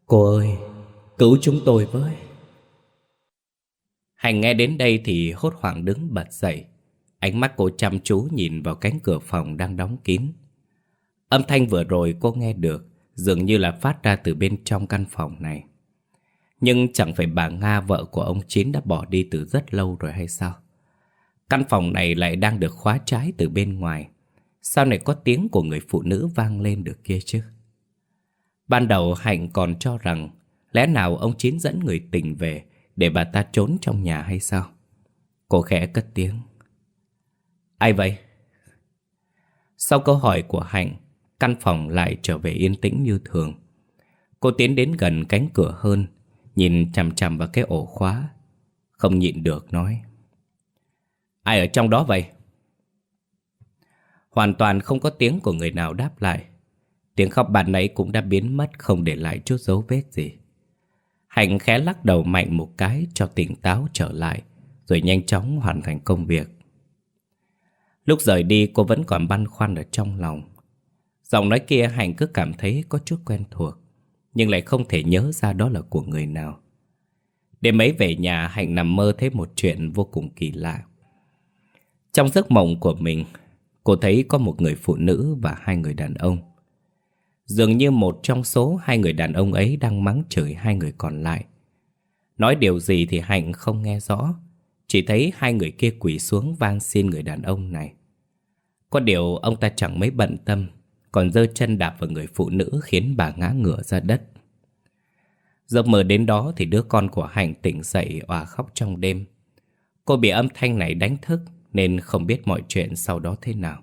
Speaker 1: Cô ơi, cứu chúng tôi với. Hạnh nghe đến đây thì hốt hoảng đứng bật dậy. Ánh mắt cô chăm chú nhìn vào cánh cửa phòng đang đóng kín. Âm thanh vừa rồi cô nghe được, dường như là phát ra từ bên trong căn phòng này. Nhưng chẳng phải bà Nga vợ của ông Chín đã bỏ đi từ rất lâu rồi hay sao? Căn phòng này lại đang được khóa trái từ bên ngoài. Sao này có tiếng của người phụ nữ vang lên được kia chứ? Ban đầu Hạnh còn cho rằng, lẽ nào ông Chín dẫn người tình về để bà ta trốn trong nhà hay sao? Cô khẽ cất tiếng. Ai vậy? Sau câu hỏi của Hạnh, căn phòng lại trở về yên tĩnh như thường. Cô tiến đến gần cánh cửa hơn, nhìn chằm chằm vào cái ổ khóa. Không nhịn được nói. Ai ở trong đó vậy? Hoàn toàn không có tiếng của người nào đáp lại. Tiếng khóc bạn nãy cũng đã biến mất không để lại chút dấu vết gì. Hạnh khẽ lắc đầu mạnh một cái cho tỉnh táo trở lại, rồi nhanh chóng hoàn thành công việc. Lúc rời đi cô vẫn còn băn khoăn ở trong lòng. Giọng nói kia Hạnh cứ cảm thấy có chút quen thuộc, nhưng lại không thể nhớ ra đó là của người nào. Đêm ấy về nhà Hạnh nằm mơ thấy một chuyện vô cùng kỳ lạ. Trong giấc mộng của mình, cô thấy có một người phụ nữ và hai người đàn ông. Dường như một trong số hai người đàn ông ấy đang mắng chửi hai người còn lại. Nói điều gì thì Hạnh không nghe rõ, chỉ thấy hai người kia quỳ xuống van xin người đàn ông này. Có điều ông ta chẳng mấy bận tâm, còn giơ chân đạp vào người phụ nữ khiến bà ngã ngửa ra đất. Giấc mơ đến đó thì đứa con của Hạnh tỉnh dậy và khóc trong đêm. Cô bị âm thanh này đánh thức nên không biết mọi chuyện sau đó thế nào.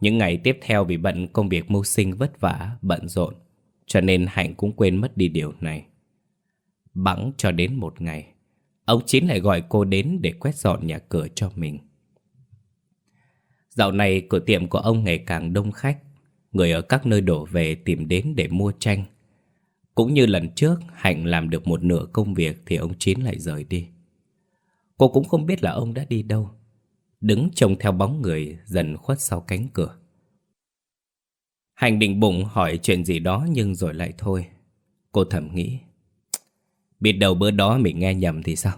Speaker 1: Những ngày tiếp theo vì bận công việc mưu sinh vất vả, bận rộn, cho nên Hạnh cũng quên mất đi điều này. Bẵng cho đến một ngày, ông Chín lại gọi cô đến để quét dọn nhà cửa cho mình. Dạo này cửa tiệm của ông ngày càng đông khách Người ở các nơi đổ về tìm đến để mua tranh Cũng như lần trước Hạnh làm được một nửa công việc Thì ông Chín lại rời đi Cô cũng không biết là ông đã đi đâu Đứng trông theo bóng người Dần khuất sau cánh cửa Hạnh định bụng hỏi chuyện gì đó Nhưng rồi lại thôi Cô thầm nghĩ Biết đầu bữa đó mình nghe nhầm thì sao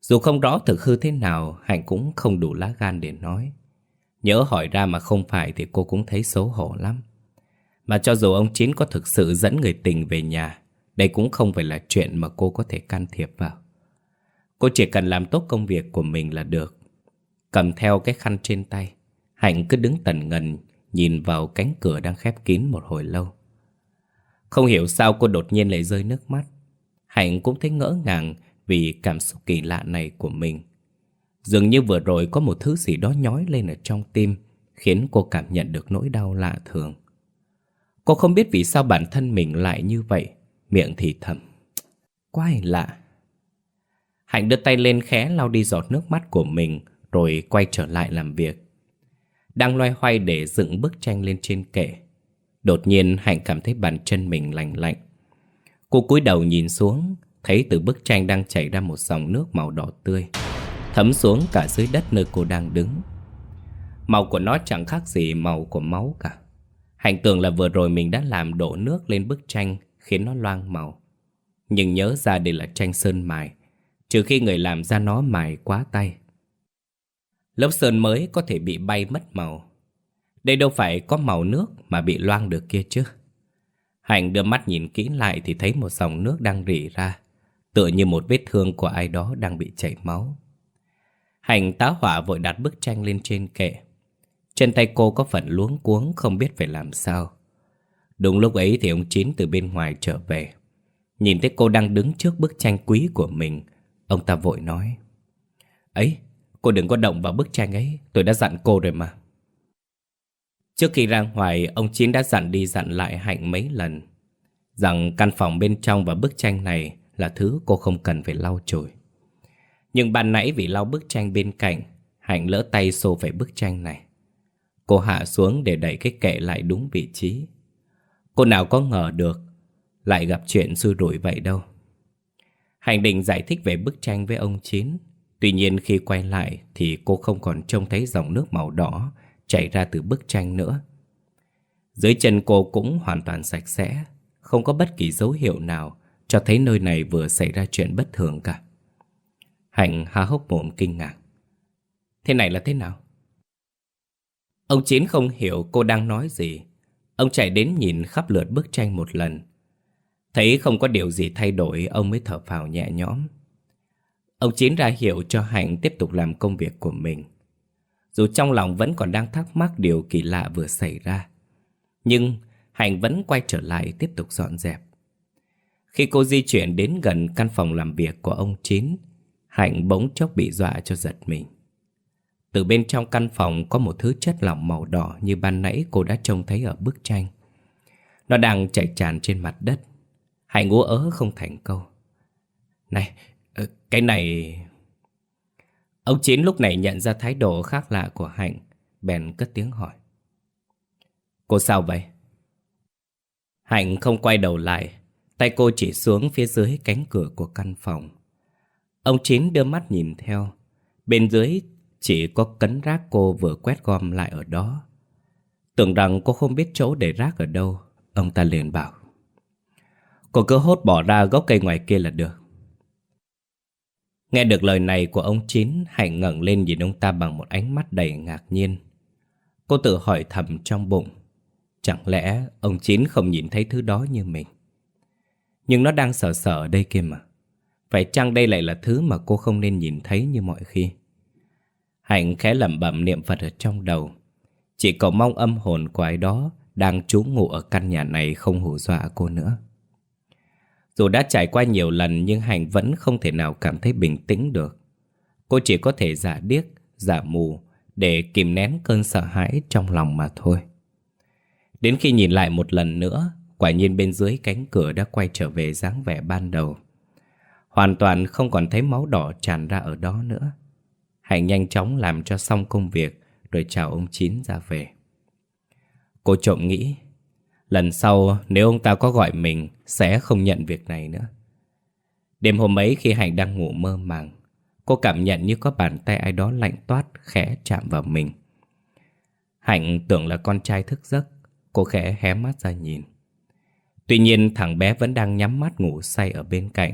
Speaker 1: Dù không rõ thực hư thế nào Hạnh cũng không đủ lá gan để nói Nhớ hỏi ra mà không phải thì cô cũng thấy xấu hổ lắm. Mà cho dù ông Chín có thực sự dẫn người tình về nhà, đây cũng không phải là chuyện mà cô có thể can thiệp vào. Cô chỉ cần làm tốt công việc của mình là được. Cầm theo cái khăn trên tay, Hạnh cứ đứng tần ngần nhìn vào cánh cửa đang khép kín một hồi lâu. Không hiểu sao cô đột nhiên lại rơi nước mắt. Hạnh cũng thấy ngỡ ngàng vì cảm xúc kỳ lạ này của mình. Dường như vừa rồi có một thứ gì đó nhói lên ở trong tim Khiến cô cảm nhận được nỗi đau lạ thường Cô không biết vì sao bản thân mình lại như vậy Miệng thì thầm Quái lạ Hạnh đưa tay lên khẽ lau đi giọt nước mắt của mình rồi quay trở lại làm việc Đang loay hoay để dựng bức tranh lên trên kệ Đột nhiên Hạnh cảm thấy bàn chân mình lạnh lạnh Cô cúi đầu nhìn xuống Thấy từ bức tranh đang chảy ra một dòng nước màu đỏ tươi thấm xuống cả dưới đất nơi cô đang đứng. Màu của nó chẳng khác gì màu của máu cả. Hạnh tưởng là vừa rồi mình đã làm đổ nước lên bức tranh khiến nó loang màu. Nhưng nhớ ra đây là tranh sơn mài, trừ khi người làm ra nó mài quá tay. Lớp sơn mới có thể bị bay mất màu. Đây đâu phải có màu nước mà bị loang được kia chứ. Hạnh đưa mắt nhìn kỹ lại thì thấy một dòng nước đang rỉ ra, tựa như một vết thương của ai đó đang bị chảy máu. hạnh tá hỏa vội đặt bức tranh lên trên kệ. Trên tay cô có phần luống cuống không biết phải làm sao. Đúng lúc ấy thì ông Chín từ bên ngoài trở về. Nhìn thấy cô đang đứng trước bức tranh quý của mình, ông ta vội nói. Ấy, cô đừng có động vào bức tranh ấy, tôi đã dặn cô rồi mà. Trước khi ra ngoài, ông Chín đã dặn đi dặn lại Hạnh mấy lần. Rằng căn phòng bên trong và bức tranh này là thứ cô không cần phải lau chùi. Nhưng ban nãy vì lau bức tranh bên cạnh Hạnh lỡ tay xô phải bức tranh này Cô hạ xuống để đẩy cái kệ lại đúng vị trí Cô nào có ngờ được Lại gặp chuyện xui rủi vậy đâu Hạnh định giải thích về bức tranh với ông Chín Tuy nhiên khi quay lại Thì cô không còn trông thấy dòng nước màu đỏ Chảy ra từ bức tranh nữa Dưới chân cô cũng hoàn toàn sạch sẽ Không có bất kỳ dấu hiệu nào Cho thấy nơi này vừa xảy ra chuyện bất thường cả Hạnh há hốc mồm kinh ngạc. Thế này là thế nào? Ông Chín không hiểu cô đang nói gì. Ông chạy đến nhìn khắp lượt bức tranh một lần. Thấy không có điều gì thay đổi, ông mới thở phào nhẹ nhõm. Ông Chín ra hiệu cho Hạnh tiếp tục làm công việc của mình. Dù trong lòng vẫn còn đang thắc mắc điều kỳ lạ vừa xảy ra. Nhưng Hạnh vẫn quay trở lại tiếp tục dọn dẹp. Khi cô di chuyển đến gần căn phòng làm việc của ông Chín, Hạnh bỗng chốc bị dọa cho giật mình. Từ bên trong căn phòng có một thứ chất lỏng màu đỏ như ban nãy cô đã trông thấy ở bức tranh. Nó đang chảy tràn trên mặt đất. Hạnh ngũ ớ không thành câu. Này, cái này... Ông Chín lúc này nhận ra thái độ khác lạ của Hạnh, bèn cất tiếng hỏi. Cô sao vậy? Hạnh không quay đầu lại, tay cô chỉ xuống phía dưới cánh cửa của căn phòng. Ông Chín đưa mắt nhìn theo. Bên dưới chỉ có cấn rác cô vừa quét gom lại ở đó. Tưởng rằng cô không biết chỗ để rác ở đâu, ông ta liền bảo. Cô cứ hốt bỏ ra gốc cây ngoài kia là được. Nghe được lời này của ông Chín, Hạnh ngẩng lên nhìn ông ta bằng một ánh mắt đầy ngạc nhiên. Cô tự hỏi thầm trong bụng. Chẳng lẽ ông Chín không nhìn thấy thứ đó như mình? Nhưng nó đang sợ sợ ở đây kia mà. Phải chăng đây lại là thứ mà cô không nên nhìn thấy như mọi khi? Hạnh khẽ lẩm bẩm niệm Phật ở trong đầu. Chỉ cầu mong âm hồn của ai đó đang trú ngụ ở căn nhà này không hù dọa cô nữa. Dù đã trải qua nhiều lần nhưng Hạnh vẫn không thể nào cảm thấy bình tĩnh được. Cô chỉ có thể giả điếc, giả mù để kìm nén cơn sợ hãi trong lòng mà thôi. Đến khi nhìn lại một lần nữa, quả nhiên bên dưới cánh cửa đã quay trở về dáng vẻ ban đầu. Hoàn toàn không còn thấy máu đỏ tràn ra ở đó nữa Hạnh nhanh chóng làm cho xong công việc rồi chào ông Chín ra về. Cô trộm nghĩ, lần sau nếu ông ta có gọi mình sẽ không nhận việc này nữa. Đêm hôm ấy khi Hạnh đang ngủ mơ màng, cô cảm nhận như có bàn tay ai đó lạnh toát khẽ chạm vào mình. Hạnh tưởng là con trai thức giấc, cô khẽ hé mắt ra nhìn. Tuy nhiên thằng bé vẫn đang nhắm mắt ngủ say ở bên cạnh.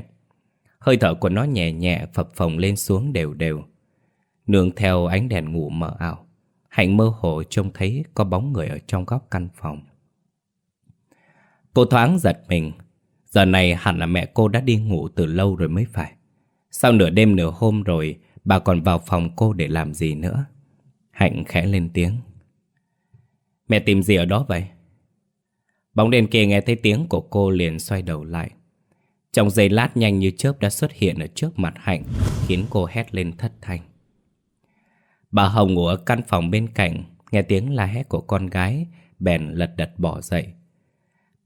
Speaker 1: Hơi thở của nó nhẹ nhẹ phập phồng lên xuống đều đều. Nương theo ánh đèn ngủ mờ ảo. Hạnh mơ hồ trông thấy có bóng người ở trong góc căn phòng. Cô thoáng giật mình. Giờ này hẳn là mẹ cô đã đi ngủ từ lâu rồi mới phải. Sau nửa đêm nửa hôm rồi, bà còn vào phòng cô để làm gì nữa? Hạnh khẽ lên tiếng. Mẹ tìm gì ở đó vậy? Bóng đèn kia nghe thấy tiếng của cô liền xoay đầu lại. Trong giây lát nhanh như chớp đã xuất hiện ở trước mặt Hạnh, khiến cô hét lên thất thanh. Bà Hồng ngủ ở căn phòng bên cạnh, nghe tiếng la hét của con gái, bèn lật đật bỏ dậy.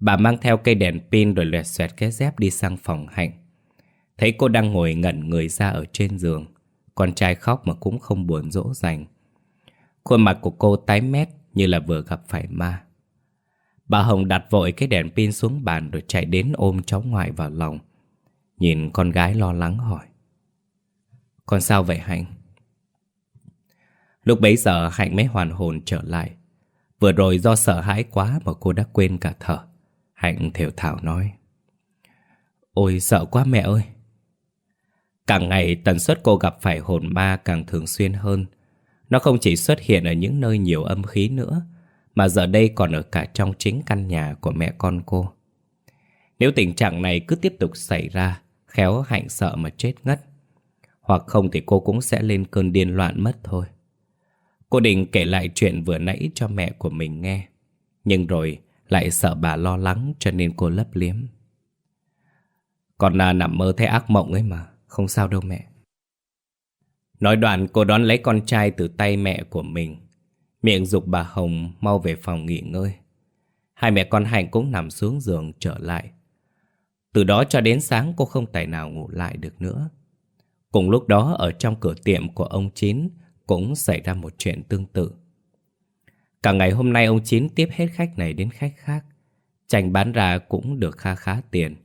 Speaker 1: Bà mang theo cây đèn pin rồi lẹt xoẹt cái dép đi sang phòng Hạnh. Thấy cô đang ngồi ngẩn người ra ở trên giường, con trai khóc mà cũng không buồn dỗ dành. Khuôn mặt của cô tái mét như là vừa gặp phải ma. Bà Hồng đặt vội cái đèn pin xuống bàn rồi chạy đến ôm cháu ngoại vào lòng. Nhìn con gái lo lắng hỏi. Con sao vậy Hạnh? Lúc bấy giờ Hạnh mới hoàn hồn trở lại. Vừa rồi do sợ hãi quá mà cô đã quên cả thở. Hạnh thều thảo nói. Ôi sợ quá mẹ ơi. Càng ngày tần suất cô gặp phải hồn ma càng thường xuyên hơn. Nó không chỉ xuất hiện ở những nơi nhiều âm khí nữa, mà giờ đây còn ở cả trong chính căn nhà của mẹ con cô. Nếu tình trạng này cứ tiếp tục xảy ra, khéo hạnh sợ mà chết ngất. Hoặc không thì cô cũng sẽ lên cơn điên loạn mất thôi. Cô định kể lại chuyện vừa nãy cho mẹ của mình nghe. Nhưng rồi lại sợ bà lo lắng cho nên cô lấp liếm. Con là nằm mơ thấy ác mộng ấy mà, không sao đâu mẹ. Nói đoạn cô đón lấy con trai từ tay mẹ của mình. Miệng dục bà Hồng mau về phòng nghỉ ngơi. Hai mẹ con Hạnh cũng nằm xuống giường trở lại. Từ đó cho đến sáng cô không tài nào ngủ lại được nữa. Cùng lúc đó ở trong cửa tiệm của ông Chín Cũng xảy ra một chuyện tương tự. Cả ngày hôm nay ông Chín tiếp hết khách này đến khách khác. Chành bán ra cũng được kha khá tiền.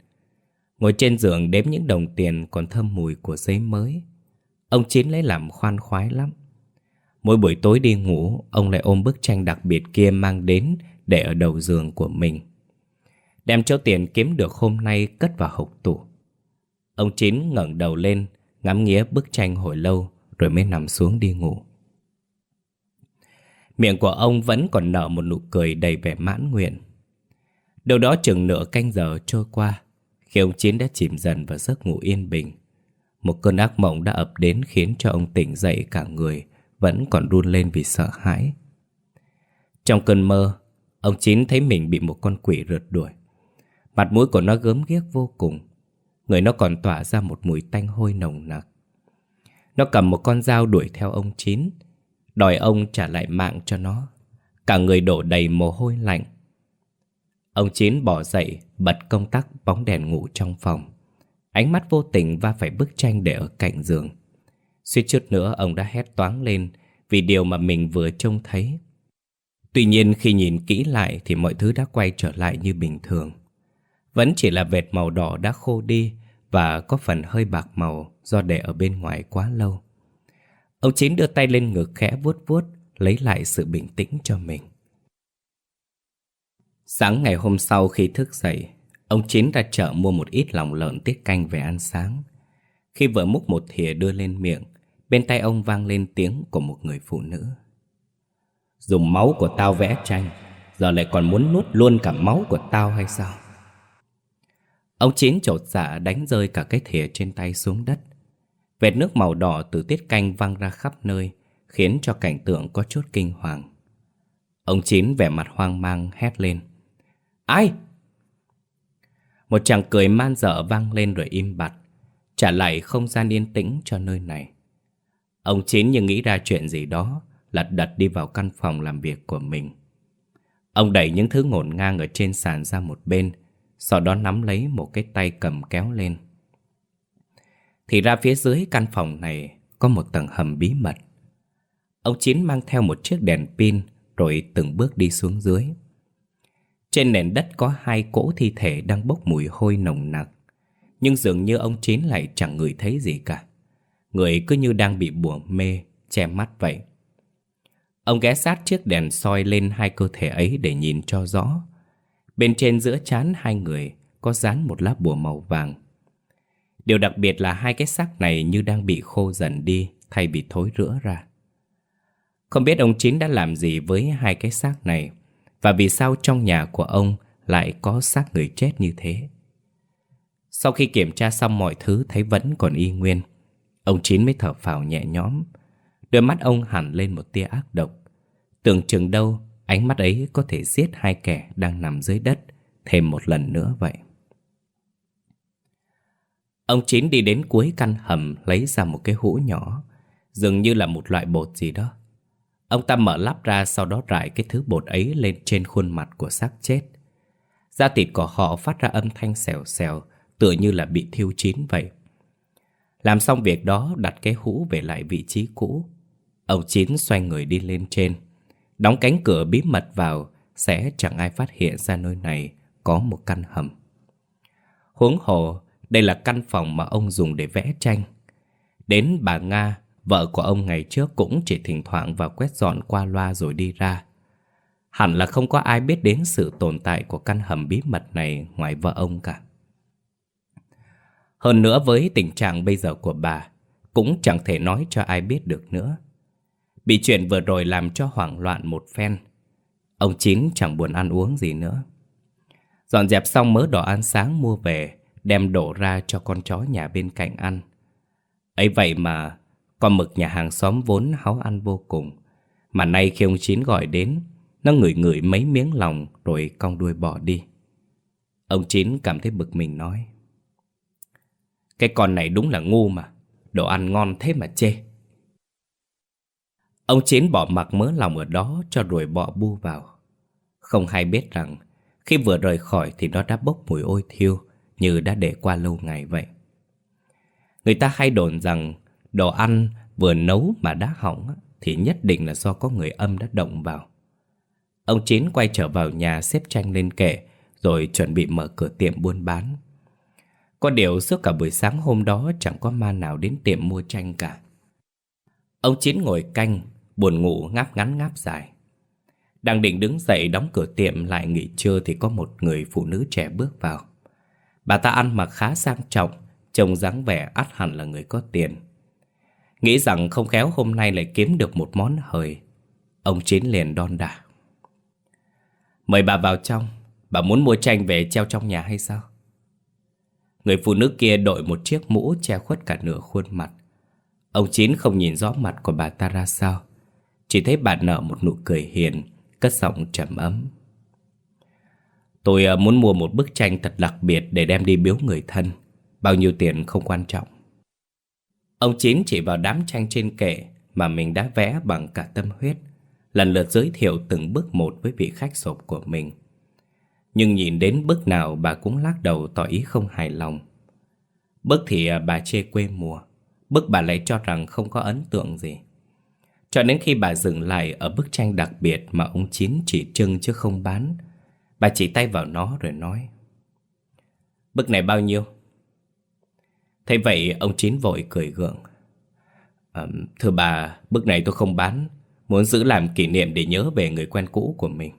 Speaker 1: Ngồi trên giường đếm những đồng tiền còn thơm mùi của giấy mới. Ông Chín lấy làm khoan khoái lắm. Mỗi buổi tối đi ngủ, Ông lại ôm bức tranh đặc biệt kia mang đến Để ở đầu giường của mình. Đem cho tiền kiếm được hôm nay Cất vào hộp tủ. Ông Chín ngẩng đầu lên, Ngắm nghía bức tranh hồi lâu, Rồi mới nằm xuống đi ngủ. Miệng của ông vẫn còn nở một nụ cười đầy vẻ mãn nguyện Đâu đó chừng nửa canh giờ trôi qua Khi ông Chín đã chìm dần vào giấc ngủ yên bình một cơn ác mộng đã ập đến khiến cho ông tỉnh dậy cả người, vẫn còn run lên vì sợ hãi. Trong cơn mơ, ông Chín thấy mình bị một con quỷ rượt đuổi. Mặt mũi của nó gớm ghiếc vô cùng. Người nó còn tỏa ra một mùi tanh hôi nồng nặc. Nó cầm một con dao đuổi theo ông Chín, đòi ông trả lại mạng cho nó. Cả người đổ đầy mồ hôi lạnh. Ông Chín bỏ dậy, bật công tắc bóng đèn ngủ trong phòng. Ánh mắt vô tình va phải bức tranh để ở cạnh giường Suýt chút nữa ông đã hét toáng lên Vì điều mà mình vừa trông thấy Tuy nhiên khi nhìn kỹ lại Thì mọi thứ đã quay trở lại như bình thường Vẫn chỉ là vệt màu đỏ đã khô đi Và có phần hơi bạc màu Do để ở bên ngoài quá lâu Ông Chín đưa tay lên ngực khẽ vuốt vuốt Lấy lại sự bình tĩnh cho mình Sáng ngày hôm sau khi thức dậy Ông Chín ra chợ mua một ít lòng lợn tiết canh về ăn sáng. Khi vừa múc một thìa đưa lên miệng, bên tay ông vang lên tiếng của một người phụ nữ. Dùng máu của tao vẽ tranh, giờ lại còn muốn nuốt luôn cả máu của tao hay sao? Ông Chín trột dạ đánh rơi cả cái thìa trên tay xuống đất. Vệt nước màu đỏ từ tiết canh văng ra khắp nơi, khiến cho cảnh tượng có chút kinh hoàng. Ông Chín vẻ mặt hoang mang hét lên. Ai? Một chàng cười man dở vang lên rồi im bặt Trả lại không gian yên tĩnh cho nơi này Ông Chín như nghĩ ra chuyện gì đó Lật đật đi vào căn phòng làm việc của mình Ông đẩy những thứ ngổn ngang ở trên sàn ra một bên Sau đó nắm lấy một cái tay cầm kéo lên thì ra phía dưới căn phòng này Có một tầng hầm bí mật Ông Chín mang theo một chiếc đèn pin rồi từng bước đi xuống dưới. Trên nền đất có hai cỗ thi thể đang bốc mùi hôi nồng nặc. Nhưng dường như ông Chín lại chẳng ngửi thấy gì cả. Người cứ như đang bị bùa mê, che mắt vậy. Ông ghé sát chiếc đèn soi lên hai cơ thể ấy để nhìn cho rõ. Bên trên giữa chán hai người có dán một lá bùa màu vàng. Điều đặc biệt là hai cái xác này như đang bị khô dần đi thay vì thối rữa ra. Không biết ông Chín đã làm gì với hai cái xác này và vì sao trong nhà của ông lại có xác người chết như thế. Sau khi kiểm tra xong mọi thứ thấy vẫn còn y nguyên, ông Chín mới thở phào nhẹ nhõm. Đôi mắt ông hẳn lên một tia ác độc. Tưởng chừng đâu ánh mắt ấy có thể giết hai kẻ đang nằm dưới đất thêm một lần nữa vậy. Ông Chín đi đến cuối căn hầm lấy ra một cái hũ nhỏ, dường như là một loại bột gì đó. Ông ta mở lắp ra sau đó rải cái thứ bột ấy lên trên khuôn mặt của xác chết. Da thịt của họ phát ra âm thanh xèo xèo, tựa như là bị thiêu chín vậy. Làm xong việc đó đặt cái hũ về lại vị trí cũ. Ông Chín xoay người đi lên trên. Đóng cánh cửa bí mật vào sẽ chẳng ai phát hiện ra nơi này có một căn hầm. Huống hồ, đây là căn phòng mà ông dùng để vẽ tranh. Đến bà Nga, vợ của ông ngày trước cũng chỉ thỉnh thoảng vào quét dọn qua loa rồi đi ra. Hẳn là không có ai biết đến sự tồn tại của căn hầm bí mật này ngoài vợ ông cả. Hơn nữa với tình trạng bây giờ của bà, cũng chẳng thể nói cho ai biết được nữa. Bị chuyện vừa rồi làm cho hoảng loạn một phen. Ông Chín chẳng buồn ăn uống gì nữa. Dọn dẹp xong mớ đồ ăn sáng mua về, đem đổ ra cho con chó nhà bên cạnh ăn. ấy vậy mà, con mực nhà hàng xóm vốn háo ăn vô cùng. Mà nay khi ông Chín gọi đến, nó ngửi ngửi mấy miếng lòng rồi cong đuôi bỏ đi. Ông Chín cảm thấy bực mình nói. Cái con này đúng là ngu mà, đồ ăn ngon thế mà chê. Ông Chín bỏ mặc mớ lòng ở đó cho rồi bọ bu vào. Không hay biết rằng khi vừa rời khỏi thì nó đã bốc mùi ôi thiêu như đã để qua lâu ngày vậy. Người ta hay đồn rằng đồ ăn vừa nấu mà đã hỏng thì nhất định là do có người âm đã động vào. Ông Chín quay trở vào nhà xếp tranh lên kệ rồi chuẩn bị mở cửa tiệm buôn bán. Có điều suốt cả buổi sáng hôm đó chẳng có ma nào đến tiệm mua tranh cả. Ông Chín ngồi canh, buồn ngủ ngáp ngắn ngáp dài. Đang định đứng dậy đóng cửa tiệm lại nghỉ trưa thì có một người phụ nữ trẻ bước vào. Bà ta ăn mặc khá sang trọng, trông dáng vẻ ắt hẳn là người có tiền. Nghĩ rằng không khéo hôm nay lại kiếm được một món hời. Ông Chín liền đon đả. Mời bà vào trong, bà muốn mua tranh về treo trong nhà hay sao? Người phụ nữ kia đội một chiếc mũ che khuất cả nửa khuôn mặt. Ông Chín không nhìn rõ mặt của bà ta ra sao. Chỉ thấy bà nở một nụ cười hiền, cất giọng trầm ấm. Tôi ờ, muốn mua một bức tranh thật đặc biệt để đem đi biếu người thân. Bao nhiêu tiền không quan trọng. Ông Chín chỉ vào đám tranh trên kệ mà mình đã vẽ bằng cả tâm huyết, lần lượt giới thiệu từng bức một với vị khách sộp của mình. Nhưng nhìn đến bức nào bà cũng lắc đầu tỏ ý không hài lòng. Bức thì ờ, bà chê quê mùa, bức bà lại cho rằng không có ấn tượng gì. Cho đến khi bà dừng lại ở bức tranh đặc biệt mà ông Chín chỉ trưng chứ không bán, Bà chỉ tay vào nó rồi nói Bức này bao nhiêu? Thế vậy ông Chín vội cười gượng à, Thưa bà, bức này tôi không bán Muốn giữ làm kỷ niệm để nhớ về người quen cũ của mình.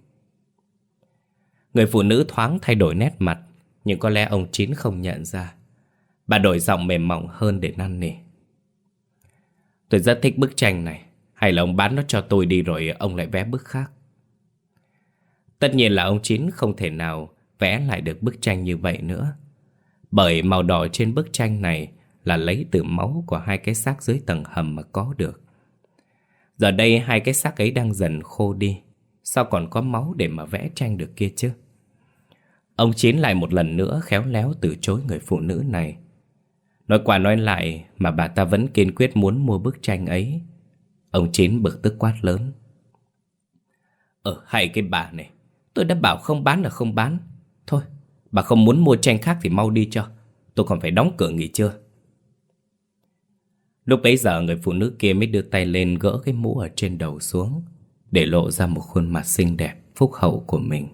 Speaker 1: Người phụ nữ thoáng thay đổi nét mặt Nhưng có lẽ ông Chín không nhận ra. Bà đổi giọng mềm mỏng hơn để năn nỉ Tôi rất thích bức tranh này Hay là ông bán nó cho tôi đi rồi ông lại vẽ bức khác? Tất nhiên là ông Chín không thể nào vẽ lại được bức tranh như vậy nữa. Bởi màu đỏ trên bức tranh này là lấy từ máu của hai cái xác dưới tầng hầm mà có được. Giờ đây hai cái xác ấy đang dần khô đi. Sao còn có máu để mà vẽ tranh được kia chứ? Ông Chín lại một lần nữa khéo léo từ chối người phụ nữ này. Nói qua nói lại mà bà ta vẫn kiên quyết muốn mua bức tranh ấy. Ông Chín bực tức quát lớn. Ờ, ở hai cái bà này, Tôi đã bảo không bán là không bán. Thôi bà không muốn mua tranh khác thì mau đi cho. Tôi còn phải đóng cửa nghỉ trưa. Lúc bấy giờ người phụ nữ kia mới đưa tay lên gỡ cái mũ ở trên đầu xuống Để lộ ra một khuôn mặt xinh đẹp, phúc hậu của mình.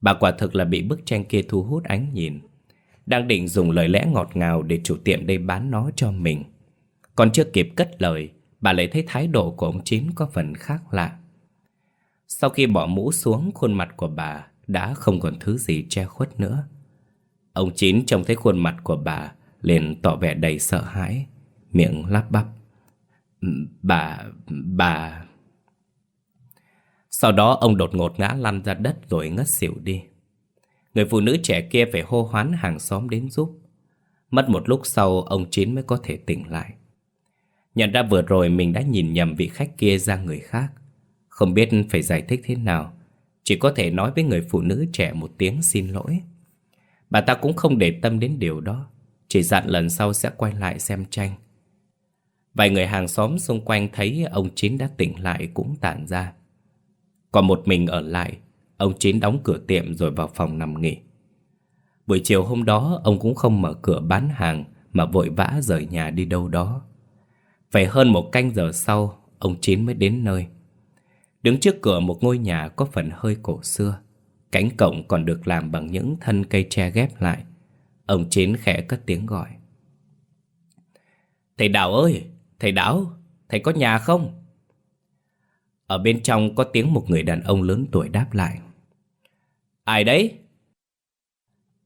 Speaker 1: Bà quả thực là bị bức tranh kia thu hút ánh nhìn Đang định dùng lời lẽ ngọt ngào để chủ tiệm đây bán nó cho mình. Còn chưa kịp cất lời Bà lại thấy thái độ của ông Chín có phần khác lạ. Sau khi bỏ mũ xuống, khuôn mặt của bà đã không còn thứ gì che khuất nữa. Ông Chín trông thấy khuôn mặt của bà liền tỏ vẻ đầy sợ hãi, Miệng lắp bắp. Bà... bà... Sau đó ông đột ngột ngã lăn ra đất rồi ngất xỉu đi. Người phụ nữ trẻ kia phải hô hoán hàng xóm đến giúp. Mất một lúc sau, ông Chín mới có thể tỉnh lại. Nhận ra vừa rồi mình đã nhìn nhầm vị khách kia ra người khác. Không biết phải giải thích thế nào. Chỉ có thể nói với người phụ nữ trẻ một tiếng xin lỗi. Bà ta cũng không để tâm đến điều đó. Chỉ dặn lần sau sẽ quay lại xem tranh. Vài người hàng xóm xung quanh thấy ông Chín đã tỉnh lại cũng tản ra. Còn một mình ở lại Ông Chín đóng cửa tiệm rồi vào phòng nằm nghỉ. Buổi chiều hôm đó ông cũng không mở cửa bán hàng Mà vội vã rời nhà đi đâu đó. Phải hơn một canh giờ sau, ông Chín mới đến nơi. Đứng trước cửa một ngôi nhà có phần hơi cổ xưa. Cánh cổng còn được làm bằng những thân cây tre ghép lại. Ông Chín khẽ cất tiếng gọi. Thầy Đào ơi, thầy Đào, thầy có nhà không? Ở bên trong có tiếng một người đàn ông lớn tuổi đáp lại. Ai đấy?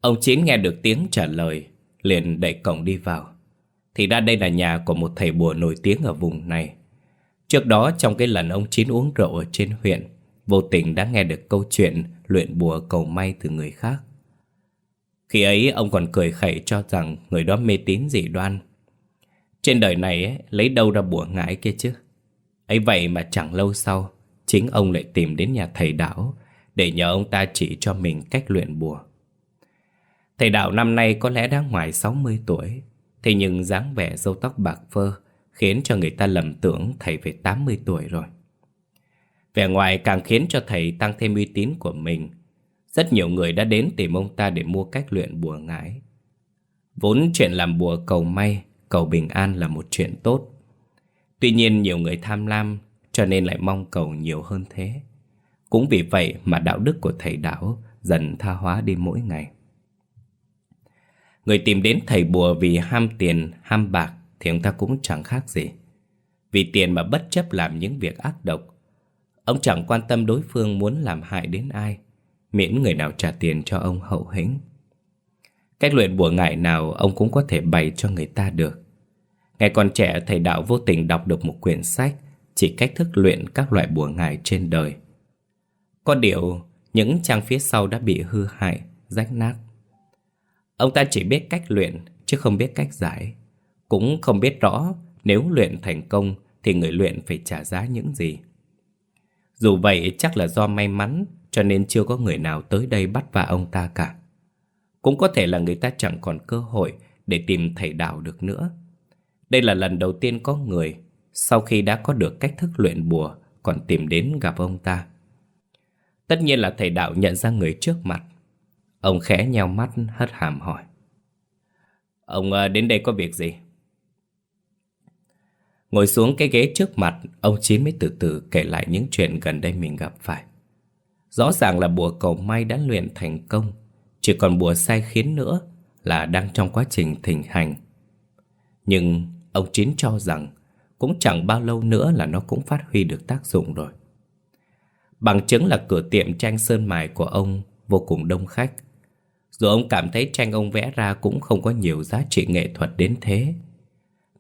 Speaker 1: Ông Chín nghe được tiếng trả lời, liền đẩy cổng đi vào. Thì ra đây là nhà của một thầy bùa nổi tiếng ở vùng này Trước đó trong cái lần ông Chín uống rượu ở trên huyện Vô tình đã nghe được câu chuyện luyện bùa cầu may từ người khác. Khi ấy ông còn cười khẩy cho rằng người đó mê tín dị đoan. Trên đời này ấy, lấy đâu ra bùa ngải kia chứ? Ấy vậy mà chẳng lâu sau Chính ông lại tìm đến nhà thầy đạo Để nhờ ông ta chỉ cho mình cách luyện bùa. Thầy đạo năm nay có lẽ đã ngoài 60 tuổi Thế nhưng dáng vẻ râu tóc bạc phơ khiến cho người ta lầm tưởng thầy về 80 tuổi rồi. Vẻ ngoài càng khiến cho thầy tăng thêm uy tín của mình. Rất nhiều người đã đến tìm ông ta để mua cách luyện bùa ngải. Vốn chuyện làm bùa cầu may, cầu bình an là một chuyện tốt. Tuy nhiên nhiều người tham lam cho nên lại mong cầu nhiều hơn thế. Cũng vì vậy mà đạo đức của thầy đảo dần tha hóa đi mỗi ngày. Người tìm đến thầy bùa vì ham tiền, ham bạc thì ông ta cũng chẳng khác gì. Vì tiền mà bất chấp làm những việc ác độc. Ông chẳng quan tâm đối phương muốn làm hại đến ai, miễn người nào trả tiền cho ông hậu hĩnh. Cách luyện bùa ngải nào ông cũng có thể bày cho người ta được. Ngày còn trẻ thầy đạo vô tình đọc được một quyển sách chỉ cách thức luyện các loại bùa ngải trên đời. Có điều, những trang phía sau đã bị hư hại, rách nát. Ông ta chỉ biết cách luyện chứ không biết cách giải. Cũng không biết rõ nếu luyện thành công thì người luyện phải trả giá những gì. Dù vậy, chắc là do may mắn cho nên chưa có người nào tới đây bắt vạ ông ta cả. Cũng có thể là người ta chẳng còn cơ hội để tìm thầy đạo được nữa. Đây là lần đầu tiên có người, sau khi đã có được cách thức luyện bùa, còn tìm đến gặp ông ta. Tất nhiên là thầy đạo nhận ra người trước mặt Ông khẽ nheo mắt, hất hàm hỏi. Ông ờ, đến đây có việc gì? Ngồi xuống cái ghế trước mặt, ông Chín mới từ từ kể lại những chuyện gần đây mình gặp phải. Rõ ràng là bùa cầu may đã luyện thành công, chỉ còn bùa sai khiến nữa là đang trong quá trình thịnh hành. Nhưng ông Chín cho rằng cũng chẳng bao lâu nữa là nó cũng phát huy được tác dụng rồi. Bằng chứng là cửa tiệm tranh sơn mài của ông vô cùng đông khách, dù ông cảm thấy tranh ông vẽ ra cũng không có nhiều giá trị nghệ thuật đến thế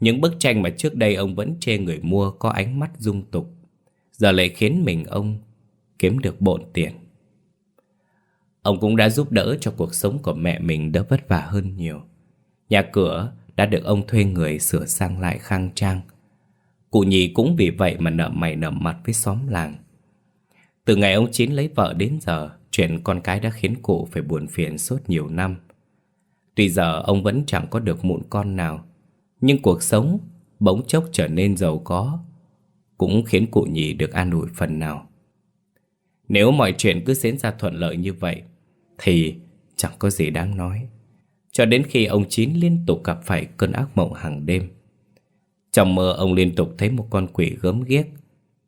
Speaker 1: những bức tranh mà trước đây ông vẫn chê người mua có ánh mắt dung tục. Giờ lại khiến mình ông kiếm được bộn tiền. Ông cũng đã giúp đỡ cho cuộc sống của mẹ mình đỡ vất vả hơn nhiều. Nhà cửa đã được ông thuê người sửa sang lại khang trang. Cụ nhì cũng vì vậy mà nợ mày nợ mặt với xóm làng. Từ ngày ông Chín lấy vợ đến giờ, Chuyện con cái đã khiến cụ phải buồn phiền suốt nhiều năm. Tuy giờ ông vẫn chẳng có được mụn con nào nhưng cuộc sống bỗng chốc trở nên giàu có, Cũng khiến cụ nhì được an ủi phần nào Nếu mọi chuyện cứ diễn ra thuận lợi như vậy, Thì chẳng có gì đáng nói Cho đến khi ông Chín liên tục gặp phải cơn ác mộng hàng đêm, Trong mơ ông liên tục thấy một con quỷ gớm ghiếc.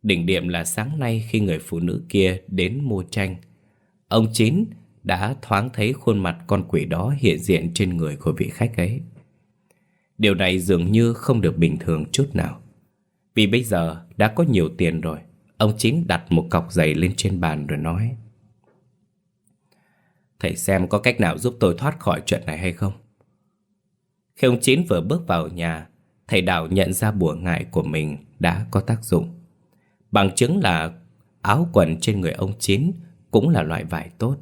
Speaker 1: Đỉnh điểm là sáng nay khi người phụ nữ kia đến mua tranh. Ông Chín đã thoáng thấy khuôn mặt con quỷ đó hiện diện trên người của vị khách ấy. Điều này dường như không được bình thường chút nào. Vì bây giờ đã có nhiều tiền rồi, ông Chín đặt một cọc giày lên trên bàn rồi nói. Thầy xem có cách nào giúp tôi thoát khỏi chuyện này hay không? Khi ông Chín vừa bước vào nhà, thầy Đạo nhận ra bùa ngại của mình đã có tác dụng. Bằng chứng là áo quần trên người ông Chín cũng là loại vải tốt.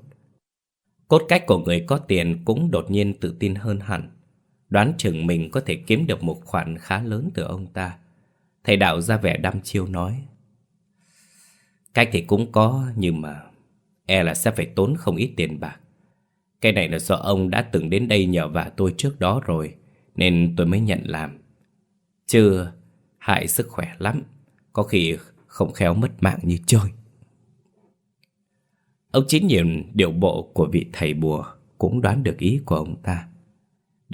Speaker 1: Cốt cách của người có tiền cũng đột nhiên tự tin hơn hẳn. Đoán chừng mình có thể kiếm được một khoản khá lớn từ ông ta. Thầy đạo ra vẻ đăm chiêu nói. Cách thì cũng có, nhưng mà e là sẽ phải tốn không ít tiền bạc. Cái này là do ông đã từng đến đây nhờ vả tôi trước đó rồi, nên tôi mới nhận làm. Chứ hại sức khỏe lắm, có khi không khéo mất mạng như chơi. Ông Chín nhìn điệu bộ của vị thầy bùa cũng đoán được ý của ông ta.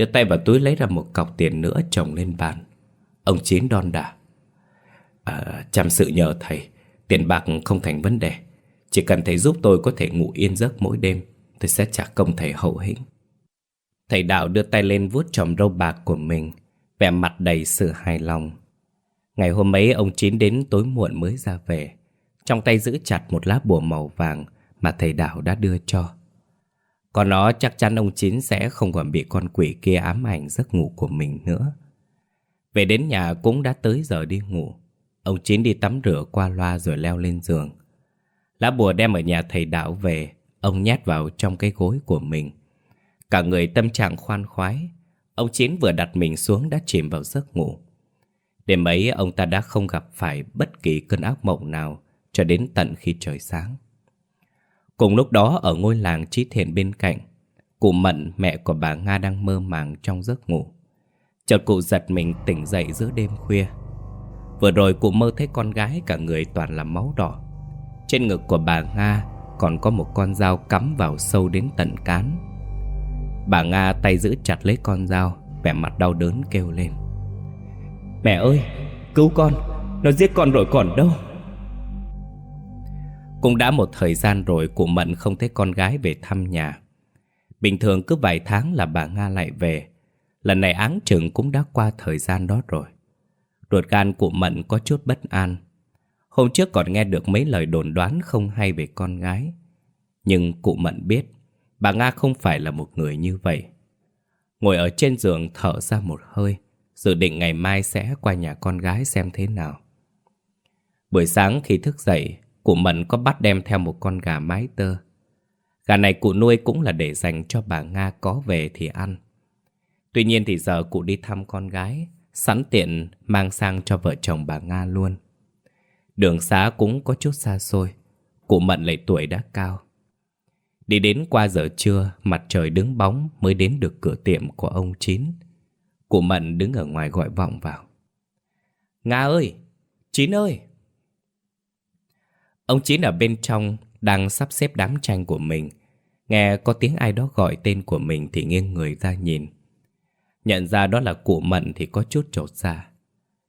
Speaker 1: Đưa tay vào túi lấy ra một cọc tiền nữa trồng lên bàn. Ông Chín đon đả. À, chăm sự nhờ thầy, tiền bạc không thành vấn đề. Chỉ cần thầy giúp tôi có thể ngủ yên giấc mỗi đêm, tôi sẽ trả công thầy hậu hĩnh. Thầy đạo đưa tay lên vuốt tròm râu bạc của mình, vẻ mặt đầy sự hài lòng. Ngày hôm ấy ông Chín đến tối muộn mới ra về, trong tay giữ chặt một lá bùa màu vàng mà thầy đạo đã đưa cho. Còn nó chắc chắn ông Chín sẽ không còn bị con quỷ kia ám ảnh giấc ngủ của mình nữa. Về đến nhà cũng đã tới giờ đi ngủ. Ông Chín đi tắm rửa qua loa rồi leo lên giường. Lá bùa đem ở nhà thầy đạo về, ông nhét vào trong cái gối của mình. Cả người tâm trạng khoan khoái, ông Chín vừa đặt mình xuống đã chìm vào giấc ngủ. Đêm ấy ông ta đã không gặp phải bất kỳ cơn ác mộng nào cho đến tận khi trời sáng. Cùng lúc đó ở ngôi làng Trí Thiện bên cạnh, cụ Mận, mẹ của bà Nga đang mơ màng trong giấc ngủ. Chợt cụ giật mình tỉnh dậy giữa đêm khuya. Vừa rồi cụ mơ thấy con gái cả người toàn là máu đỏ. Trên ngực của bà Nga còn có một con dao cắm vào sâu đến tận cán. Bà Nga tay giữ chặt lấy con dao, vẻ mặt đau đớn kêu lên. Mẹ ơi, cứu con, nó giết con rồi còn đâu. Cũng đã một thời gian rồi cụ Mận không thấy con gái về thăm nhà. Bình thường cứ vài tháng là bà Nga lại về. Lần này áng chừng cũng đã qua thời gian đó rồi. Ruột gan cụ Mận có chút bất an. Hôm trước còn nghe được mấy lời đồn đoán không hay về con gái. Nhưng cụ Mận biết, bà Nga không phải là một người như vậy. Ngồi ở trên giường thở ra một hơi, dự định ngày mai sẽ qua nhà con gái xem thế nào. Buổi sáng khi thức dậy, Cụ Mận có bắt đem theo một con gà mái tơ. Gà này cụ nuôi cũng là để dành cho bà Nga có về thì ăn. Tuy nhiên thì giờ cụ đi thăm con gái, sẵn tiện mang sang cho vợ chồng bà Nga luôn. Đường xá cũng có chút xa xôi, cụ Mận lại tuổi đã cao. Đi đến qua giờ trưa, mặt trời đứng bóng mới đến được cửa tiệm của ông Chín. Cụ Mận đứng ở ngoài gọi vọng vào. Nga ơi! Chín ơi! Ông Chín ở bên trong đang sắp xếp đám tranh của mình. Nghe có tiếng ai đó gọi tên của mình thì nghiêng người ra nhìn. Nhận ra đó là cụ Mận thì có chút trột ra.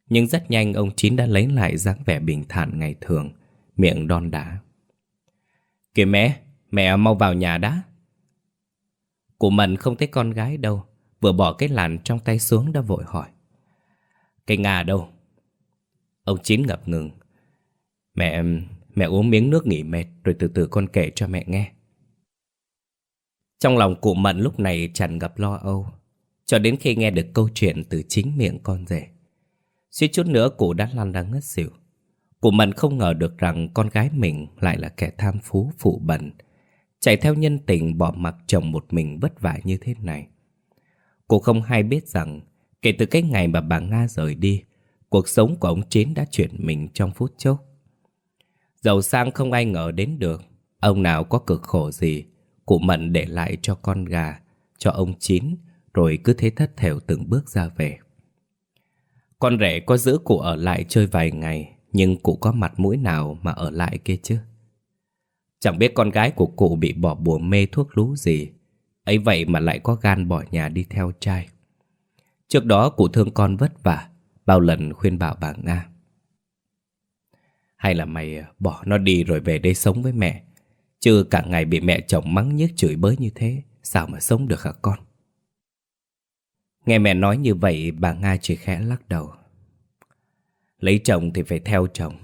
Speaker 1: Nhưng rất nhanh ông Chín đã lấy lại dáng vẻ bình thản ngày thường, miệng đon đá. Kìa mẹ, mẹ mau vào nhà đã. Cụ Mận không thấy con gái đâu, vừa bỏ cái làn trong tay xuống đã vội hỏi. Cái Nga đâu? Ông Chín ngập ngừng. Mẹ, Mẹ uống miếng nước nghỉ mệt rồi từ từ con kể cho mẹ nghe. Trong lòng cụ Mận lúc này tràn ngập lo âu, cho đến khi nghe được câu chuyện từ chính miệng con rể. Suýt chút nữa cụ đã lăn ra ngất xỉu. Cụ Mận không ngờ được rằng con gái mình lại là kẻ tham phú phụ bẩn, chạy theo nhân tình bỏ mặc chồng một mình vất vả như thế này. cụ không hay biết rằng kể từ cái ngày mà bà Nga rời đi, cuộc sống của ông chín đã chuyển mình trong phút chốc. Giàu sang không ai ngờ đến được. Ông nào có cực khổ gì, Cụ Mận để lại cho con gà, Cho ông Chín, Rồi cứ thế thất thểu từng bước ra về. Con rể có giữ cụ ở lại chơi vài ngày, Nhưng cụ có mặt mũi nào mà ở lại kia chứ? Chẳng biết con gái của cụ bị bỏ bùa mê thuốc lú gì, ấy vậy mà lại có gan bỏ nhà đi theo trai. Trước đó cụ thương con vất vả, Bao lần khuyên bảo bà Nga. Hay là mày ờ, bỏ nó đi rồi về đây sống với mẹ? Chứ cả ngày bị mẹ chồng mắng nhiếc chửi bới như thế, Sao mà sống được hả con? Nghe mẹ nói như vậy, bà Nga chỉ khẽ lắc đầu. Lấy chồng thì phải theo chồng.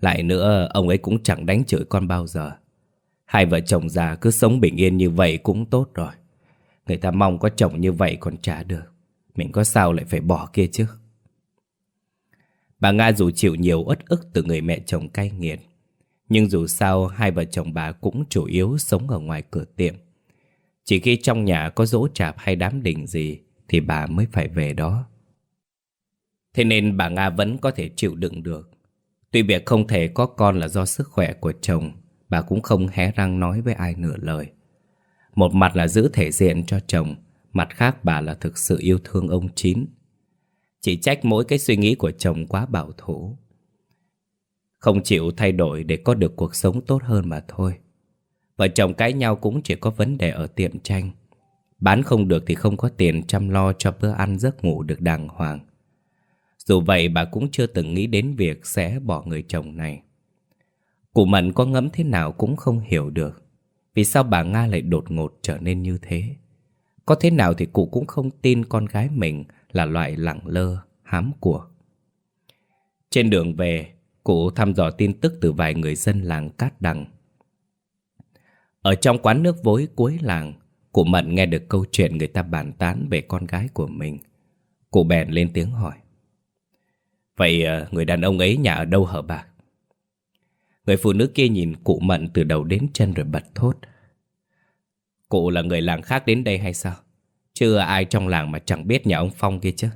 Speaker 1: Lại nữa, ông ấy cũng chẳng đánh chửi con bao giờ. Hai vợ chồng già cứ sống bình yên như vậy cũng tốt rồi. Người ta mong có chồng như vậy còn trả được. Mình có sao lại phải bỏ kia chứ? Bà Nga dù chịu nhiều uất ức từ người mẹ chồng cay nghiệt, Nhưng dù sao hai vợ chồng bà cũng chủ yếu sống ở ngoài cửa tiệm. Chỉ khi trong nhà có dỗ chạp hay đám đình gì Thì bà mới phải về đó. Thế nên bà Nga vẫn có thể chịu đựng được. Tuy việc không thể có con là do sức khỏe của chồng, Bà cũng không hé răng nói với ai nửa lời. Một mặt là giữ thể diện cho chồng, Mặt khác bà là thực sự yêu thương ông Chín. Chỉ trách mỗi cái suy nghĩ của chồng quá bảo thủ. Không chịu thay đổi để có được cuộc sống tốt hơn mà thôi. Vợ chồng cãi nhau cũng chỉ có vấn đề ở tiệm tranh. Bán không được thì không có tiền chăm lo cho bữa ăn giấc ngủ được đàng hoàng. Dù vậy, bà cũng chưa từng nghĩ đến việc sẽ bỏ người chồng này. Cụ Mận có ngẫm thế nào cũng không hiểu được. Vì sao bà Nga lại đột ngột trở nên như thế? Có thế nào thì cụ cũng không tin con gái mình là loại lẳng lơ, hám của Trên đường về, cụ thăm dò tin tức từ vài người dân làng Cát Đằng Ở trong quán nước vối cuối làng Cụ Mận nghe được câu chuyện người ta bàn tán về con gái của mình Cụ bèn lên tiếng hỏi Vậy ờ, người đàn ông ấy nhà ở đâu hả bà? Người phụ nữ kia nhìn cụ Mận từ đầu đến chân rồi bật thốt. Cụ là người làng khác đến đây hay sao? Chưa ai trong làng mà chẳng biết nhà ông Phong kia chứ.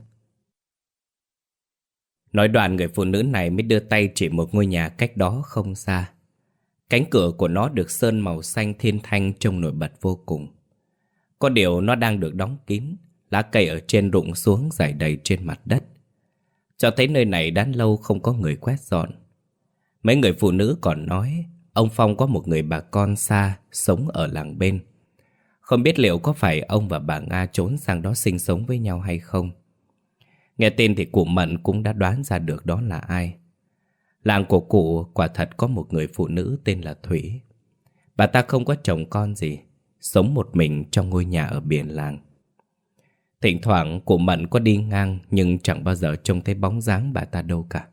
Speaker 1: Nói đoạn người phụ nữ này mới đưa tay chỉ một ngôi nhà cách đó không xa. Cánh cửa của nó được sơn màu xanh thiên thanh trông nổi bật vô cùng. Có điều nó đang được đóng kín, lá cây ở trên rụng xuống dài đầy trên mặt đất. Cho thấy nơi này đã lâu không có người quét dọn. Mấy người phụ nữ còn nói ông Phong có một người bà con xa sống ở làng bên. Không biết liệu có phải ông và bà Nga trốn sang đó sinh sống với nhau hay không. Nghe tên thì cụ Mận cũng đã đoán ra được đó là ai. Làng của cụ quả thật có một người phụ nữ tên là Thủy. Bà ta không có chồng con gì, sống một mình trong ngôi nhà ở biển làng. Thỉnh thoảng cụ Mận có đi ngang nhưng chẳng bao giờ trông thấy bóng dáng bà ta đâu cả.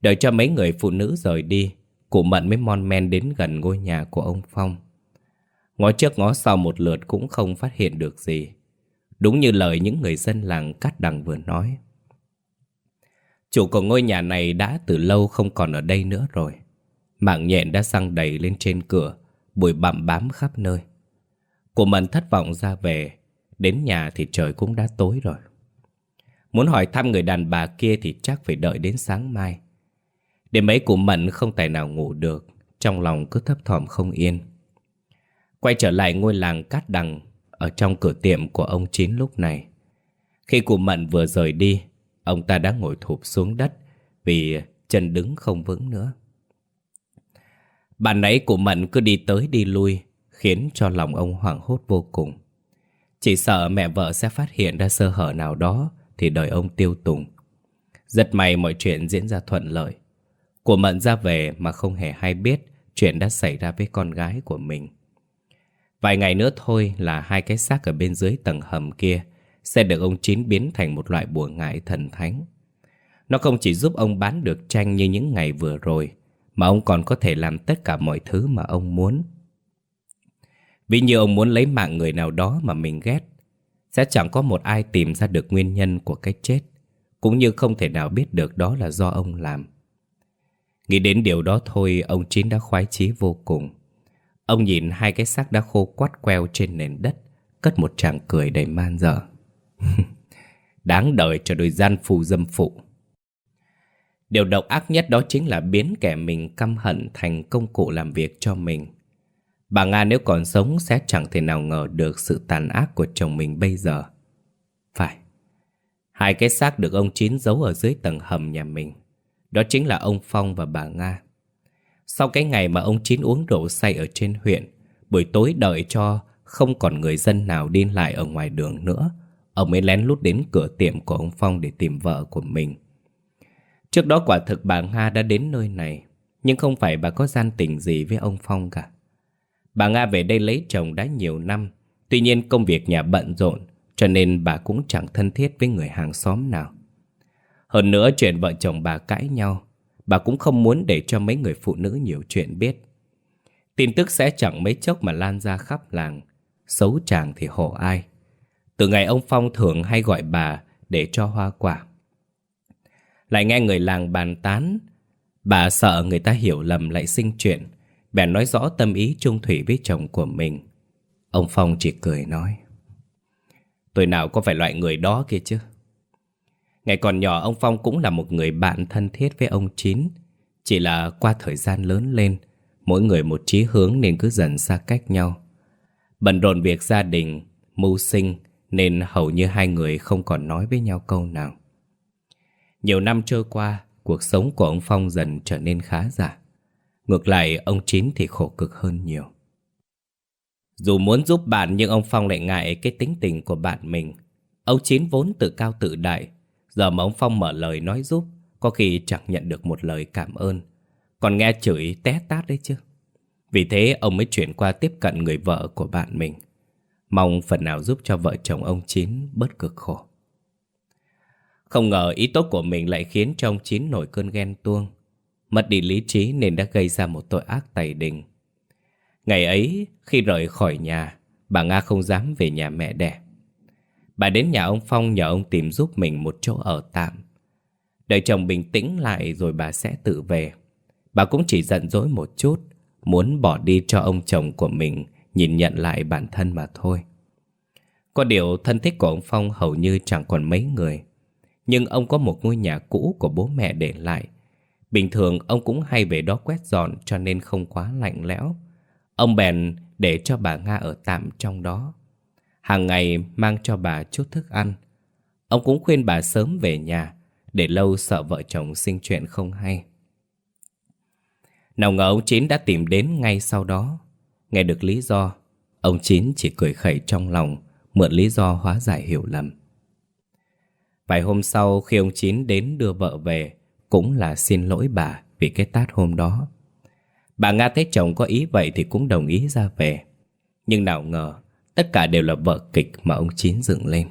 Speaker 1: Đợi cho mấy người phụ nữ rời đi Cụ Mận mới mon men đến gần ngôi nhà của ông Phong Ngó trước ngó sau một lượt cũng không phát hiện được gì. Đúng như lời những người dân làng Cát Đằng vừa nói. Chủ của ngôi nhà này đã từ lâu không còn ở đây nữa rồi. Mạng nhện đã sang đầy lên trên cửa, Bụi bặm bám khắp nơi. Cô Mận thất vọng ra về, Đến nhà thì trời cũng đã tối rồi. Muốn hỏi thăm người đàn bà kia thì chắc phải đợi đến sáng mai. Đêm ấy cụ Mận không tài nào ngủ được, Trong lòng cứ thấp thỏm không yên. Quay trở lại ngôi làng Cát Đằng Ở trong cửa tiệm của ông Chín lúc này. Khi cụ Mận vừa rời đi, Ông ta đã ngồi thụp xuống đất Vì chân đứng không vững nữa. Bạn nãy cụ Mận, cứ đi tới đi lui, Khiến cho lòng ông hoảng hốt vô cùng. Chỉ sợ mẹ vợ sẽ phát hiện ra sơ hở nào đó Thì đời ông tiêu tùng. Rất may mọi chuyện diễn ra thuận lợi. Của Mận ra về mà không hề hay biết chuyện đã xảy ra với con gái của mình. Vài ngày nữa thôi là hai cái xác ở bên dưới tầng hầm kia sẽ được ông Chín biến thành một loại bùa ngải thần thánh. Nó không chỉ giúp ông bán được tranh như những ngày vừa rồi, mà ông còn có thể làm tất cả mọi thứ mà ông muốn. Vì như ông muốn lấy mạng người nào đó mà mình ghét, sẽ chẳng có một ai tìm ra được nguyên nhân của cái chết, cũng như không thể nào biết được đó là do ông làm. Nghĩ đến điều đó thôi ông Chín đã khoái chí vô cùng Ông nhìn hai cái xác đã khô quắt queo trên nền đất, Cất một tràng cười đầy man dở Đáng đời cho đôi gian phù dâm phụ. Điều độc ác nhất đó chính là biến kẻ mình căm hận thành công cụ làm việc cho mình. Bà Nga nếu còn sống sẽ chẳng thể nào ngờ được sự tàn ác của chồng mình bây giờ. Phải, Hai cái xác được ông Chín giấu ở dưới tầng hầm nhà mình. Đó chính là ông Phong và bà Nga. Sau cái ngày mà ông Chín uống rượu say ở trên huyện, Buổi tối đợi cho không còn người dân nào đi lại ở ngoài đường nữa, Ông mới lén lút đến cửa tiệm của ông Phong để tìm vợ của mình. Trước đó quả thực bà Nga đã đến nơi này, Nhưng không phải bà có gian tình gì với ông Phong cả. Bà Nga về đây lấy chồng đã nhiều năm, Tuy nhiên công việc nhà bận rộn, Cho nên bà cũng chẳng thân thiết với người hàng xóm nào. Hơn nữa chuyện vợ chồng bà cãi nhau Bà cũng không muốn để cho mấy người phụ nữ nhiều chuyện biết. Tin tức sẽ chẳng mấy chốc mà lan ra khắp làng. Xấu chàng thì hổ ai? Từ ngày ông Phong thường hay gọi bà để cho hoa quả. Lại nghe người làng bàn tán, Bà sợ người ta hiểu lầm lại sinh chuyện. Bèn nói rõ tâm ý trung thủy với chồng của mình. Ông Phong chỉ cười nói, Tôi nào có phải loại người đó kia chứ? Ngày còn nhỏ ông Phong cũng là một người bạn thân thiết với ông Chín. Chỉ là qua thời gian lớn lên Mỗi người một chí hướng nên cứ dần xa cách nhau. Bận rộn việc gia đình, mưu sinh Nên hầu như hai người không còn nói với nhau câu nào. Nhiều năm trôi qua Cuộc sống của ông Phong dần trở nên khá giả. Ngược lại ông Chín thì khổ cực hơn nhiều. Dù muốn giúp bạn nhưng ông Phong lại ngại cái tính tình của bạn mình. Ông Chín vốn tự cao tự đại Giờ mà ông Phong mở lời nói giúp, Có khi chẳng nhận được một lời cảm ơn. Còn nghe chửi té tát đấy chứ. Vì thế ông mới chuyển qua tiếp cận người vợ của bạn mình. Mong phần nào giúp cho vợ chồng ông Chín bớt cực khổ. Không ngờ ý tốt của mình lại khiến cho ông Chín nổi cơn ghen tuông. Mất đi lý trí nên đã gây ra một tội ác tày đình. Ngày ấy, khi rời khỏi nhà, Bà Nga không dám về nhà mẹ đẻ. Bà đến nhà ông Phong nhờ ông tìm giúp mình một chỗ ở tạm. Đợi chồng bình tĩnh lại rồi bà sẽ tự về. Bà cũng chỉ giận dỗi một chút, Muốn bỏ đi cho ông chồng của mình Nhìn nhận lại bản thân mà thôi. Có điều thân thích của ông Phong hầu như chẳng còn mấy người. Nhưng ông có một ngôi nhà cũ của bố mẹ để lại. Bình thường ông cũng hay về đó quét dọn cho nên không quá lạnh lẽo. Ông bèn để cho bà Nga ở tạm trong đó hàng ngày mang cho bà chút thức ăn. Ông cũng khuyên bà sớm về nhà, để lâu sợ vợ chồng sinh chuyện không hay. Nào ngờ ông Chín đã tìm đến ngay sau đó. Nghe được lý do, ông Chín chỉ cười khẩy trong lòng, mượn lý do hóa giải hiểu lầm. Vài hôm sau khi ông Chín đến đưa vợ về, cũng là xin lỗi bà vì cái tát hôm đó. Bà Nga thấy chồng có ý vậy thì cũng đồng ý ra về. Nhưng nào ngờ Tất cả đều là vở kịch mà ông Chín dựng lên.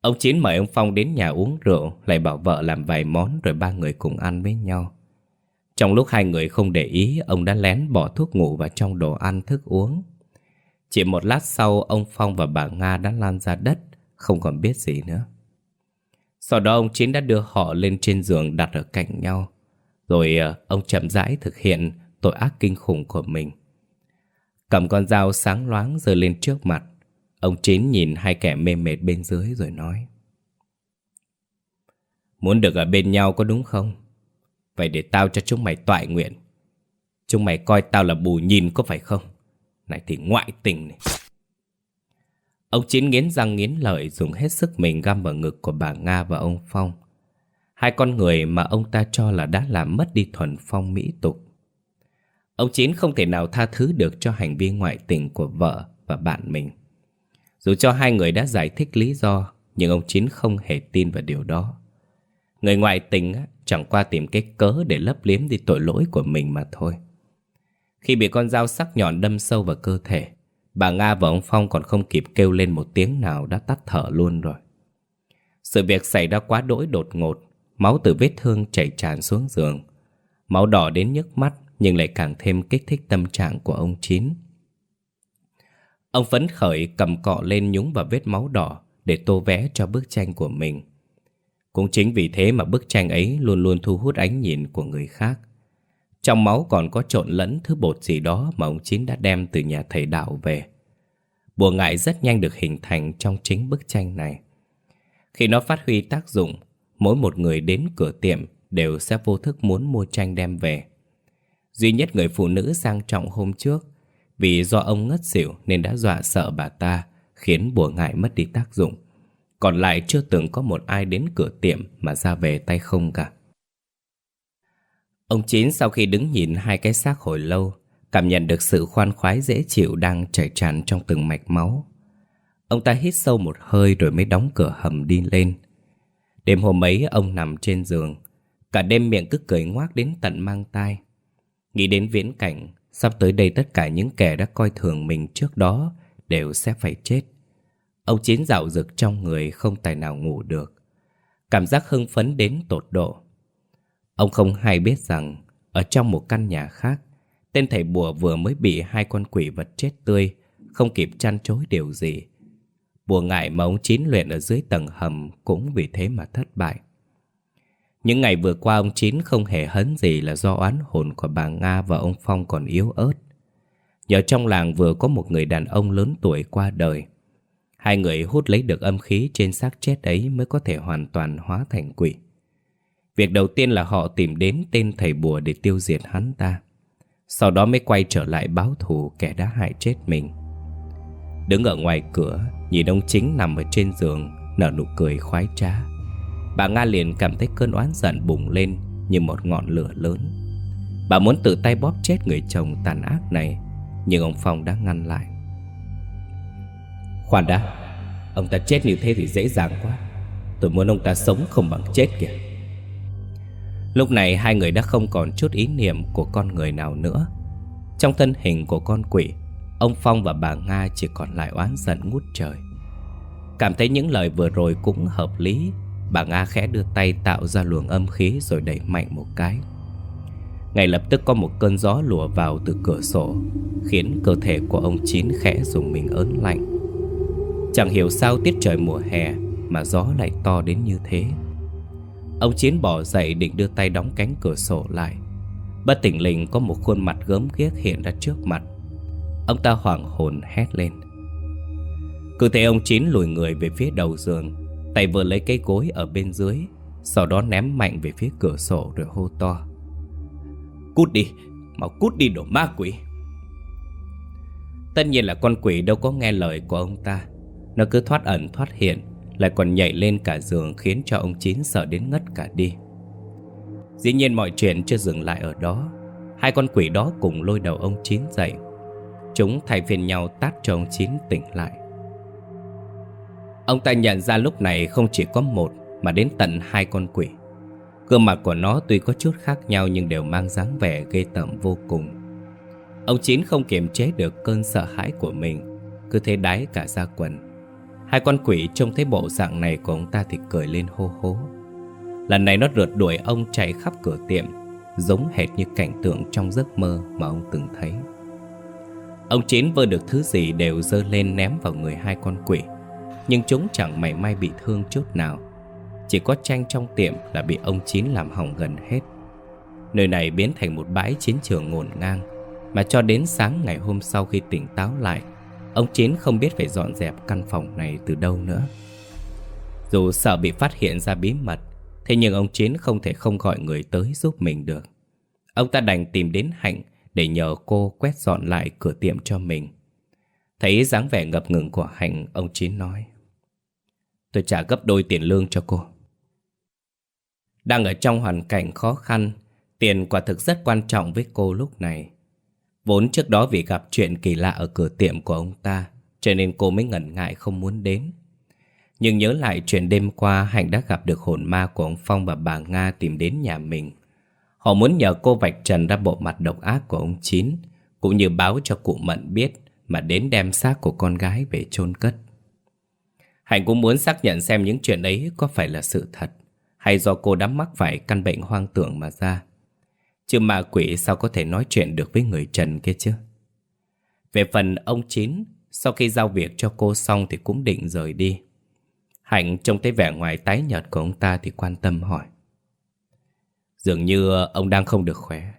Speaker 1: Ông Chín mời ông Phong đến nhà uống rượu, lại bảo vợ làm vài món rồi ba người cùng ăn với nhau. Trong lúc hai người không để ý, ông đã lén bỏ thuốc ngủ vào trong đồ ăn thức uống. Chỉ một lát sau, ông Phong và bà Nga đã lan ra đất, không còn biết gì nữa. Sau đó ông Chín đã đưa họ lên trên giường đặt ở cạnh nhau. Rồi ờ, ông chậm rãi thực hiện tội ác kinh khủng của mình. Cầm con dao sáng loáng giơ lên trước mặt. Ông Chín nhìn hai kẻ mê mệt bên dưới rồi nói. Muốn được ở bên nhau có đúng không? Vậy để tao cho chúng mày toại nguyện. Chúng mày coi tao là bù nhìn có phải không? Này thì ngoại tình này. Ông Chín nghiến răng nghiến lợi dùng hết sức mình găm vào ngực của bà Nga và ông Phong. Hai con người mà ông ta cho là đã làm mất đi thuần phong mỹ tục. Ông Chín không thể nào tha thứ được cho hành vi ngoại tình của vợ và bạn mình. Dù cho hai người đã giải thích lý do, nhưng ông Chín không hề tin vào điều đó. Người ngoại tình chẳng qua tìm cái cớ để lấp liếm đi tội lỗi của mình mà thôi. Khi bị con dao sắc nhọn đâm sâu vào cơ thể, bà Nga và ông Phong còn không kịp kêu lên một tiếng nào đã tắt thở luôn rồi. Sự việc xảy ra quá đỗi đột ngột, máu từ vết thương chảy tràn xuống giường. Máu đỏ đến nhức mắt nhưng lại càng thêm kích thích tâm trạng của ông Chín. Ông phấn khởi cầm cọ lên nhúng vào vết máu đỏ để tô vẽ cho bức tranh của mình. Cũng chính vì thế mà bức tranh ấy luôn luôn thu hút ánh nhìn của người khác. Trong máu còn có trộn lẫn thứ bột gì đó mà ông Chín đã đem từ nhà thầy đạo về. Bùa ngại rất nhanh được hình thành trong chính bức tranh này. Khi nó phát huy tác dụng, mỗi một người đến cửa tiệm đều sẽ vô thức muốn mua tranh đem về. Duy nhất người phụ nữ sang trọng hôm trước. Vì do ông ngất xỉu nên đã dọa sợ bà ta Khiến bùa ngại mất đi tác dụng. Còn lại chưa từng có một ai đến cửa tiệm Mà ra về tay không cả. Ông Chín sau khi đứng nhìn hai cái xác hồi lâu Cảm nhận được sự khoan khoái dễ chịu đang chảy tràn trong từng mạch máu. Ông ta hít sâu một hơi rồi mới đóng cửa hầm đi lên. Đêm hôm ấy ông nằm trên giường, cả đêm miệng cứ cười ngoác đến tận mang tai. Nghĩ đến viễn cảnh, sắp tới đây tất cả những kẻ đã coi thường mình trước đó đều sẽ phải chết. Ông Chín dạo rực trong người không tài nào ngủ được. Cảm giác hưng phấn đến tột độ. Ông không hay biết rằng ở trong một căn nhà khác, tên thầy bùa vừa mới bị hai con quỷ vật chết tươi, không kịp chăn chối điều gì. Bùa ngại mà ông Chín luyện ở dưới tầng hầm cũng vì thế mà thất bại. Những ngày vừa qua ông Chín không hề hấn gì là do oán hồn của bà Nga và ông Phong còn yếu ớt. Nhờ trong làng vừa có một người đàn ông lớn tuổi qua đời. Hai người hút lấy được âm khí trên xác chết ấy mới có thể hoàn toàn hóa thành quỷ. Việc đầu tiên là họ tìm đến tên thầy bùa để tiêu diệt hắn ta. Sau đó mới quay trở lại báo thù kẻ đã hại chết mình. Đứng ở ngoài cửa, nhìn ông chính nằm ở trên giường, nở nụ cười khoái trá. Bà Nga liền cảm thấy cơn oán giận bùng lên như một ngọn lửa lớn. Bà muốn tự tay bóp chết người chồng tàn ác này, nhưng ông Phong đã ngăn lại. Khoan đã, ông ta chết như thế thì dễ dàng quá. Tôi muốn ông ta sống không bằng chết kìa. Lúc này hai người đã không còn chút ý niệm của con người nào nữa. Trong thân hình của con quỷ, ông Phong và bà Nga chỉ còn lại oán giận ngút trời. Cảm thấy những lời vừa rồi cũng hợp lý Bà Nga khẽ đưa tay tạo ra luồng âm khí rồi đẩy mạnh một cái. Ngay lập tức có một cơn gió lùa vào từ cửa sổ, Khiến cơ thể của ông Chín khẽ dùng mình ớn lạnh. Chẳng hiểu sao tiết trời mùa hè Mà gió lại to đến như thế. Ông Chiến bỏ dậy định đưa tay đóng cánh cửa sổ lại. Bất tỉnh lình có một khuôn mặt gớm ghiếc hiện ra trước mặt. Ông ta hoảng hồn hét lên. Cứ thế ông Chín lùi người về phía đầu giường Tay vừa lấy cây gối ở bên dưới Sau đó ném mạnh về phía cửa sổ rồi hô to. Cút đi, mau cút đi đồ ma quỷ. Tất nhiên là con quỷ đâu có nghe lời của ông ta. Nó cứ thoát ẩn thoát hiện Lại còn nhảy lên cả giường khiến cho ông Chín sợ đến ngất cả đi. Dĩ nhiên mọi chuyện chưa dừng lại ở đó. Hai con quỷ đó cùng lôi đầu ông Chín dậy. Chúng thay phiên nhau tát cho ông Chín tỉnh lại. Ông ta nhận ra lúc này không chỉ có một, Mà đến tận hai con quỷ. Gương mặt của nó tuy có chút khác nhau Nhưng đều mang dáng vẻ gây tởm vô cùng. Ông Chín không kiềm chế được cơn sợ hãi của mình, Cứ thế đáy cả ra quần. Hai con quỷ trông thấy bộ dạng này của ông ta thì cười lên hô hố. Lần này nó rượt đuổi ông chạy khắp cửa tiệm, Giống hệt như cảnh tượng trong giấc mơ mà ông từng thấy. Ông Chín vơ được thứ gì đều dơ lên ném vào người hai con quỷ nhưng chúng chẳng mảy may bị thương chút nào. Chỉ có tranh trong tiệm là bị ông Chín làm hỏng gần hết. Nơi này biến thành một bãi chiến trường ngổn ngang. Mà cho đến sáng ngày hôm sau khi tỉnh táo lại Ông Chín không biết phải dọn dẹp căn phòng này từ đâu nữa. Dù sợ bị phát hiện ra bí mật Thế nhưng ông Chín không thể không gọi người tới giúp mình được. Ông ta đành tìm đến Hạnh để nhờ cô quét dọn lại cửa tiệm cho mình. Thấy dáng vẻ ngập ngừng của Hạnh, ông Chín nói Tôi trả gấp đôi tiền lương cho cô. Đang ở trong hoàn cảnh khó khăn, Tiền quả thực rất quan trọng với cô lúc này. Vốn trước đó vì gặp chuyện kỳ lạ ở cửa tiệm của ông ta, Cho nên cô mới ngần ngại không muốn đến Nhưng nhớ lại chuyện đêm qua Hạnh đã gặp được hồn ma của ông Phong và bà Nga tìm đến nhà mình. Họ muốn nhờ cô vạch trần ra bộ mặt độc ác của ông Chín, Cũng như báo cho cụ Mận biết Mà đến đem xác của con gái về chôn cất. Hạnh cũng muốn xác nhận xem những chuyện ấy có phải là sự thật hay do cô đã mắc phải căn bệnh hoang tưởng mà ra. Chứ ma quỷ sao có thể nói chuyện được với người trần kia chứ? Về phần ông Chín, sau khi giao việc cho cô xong thì cũng định rời đi. Hạnh trông thấy vẻ ngoài tái nhợt của ông ta thì quan tâm hỏi. Dường như ông đang không được khỏe.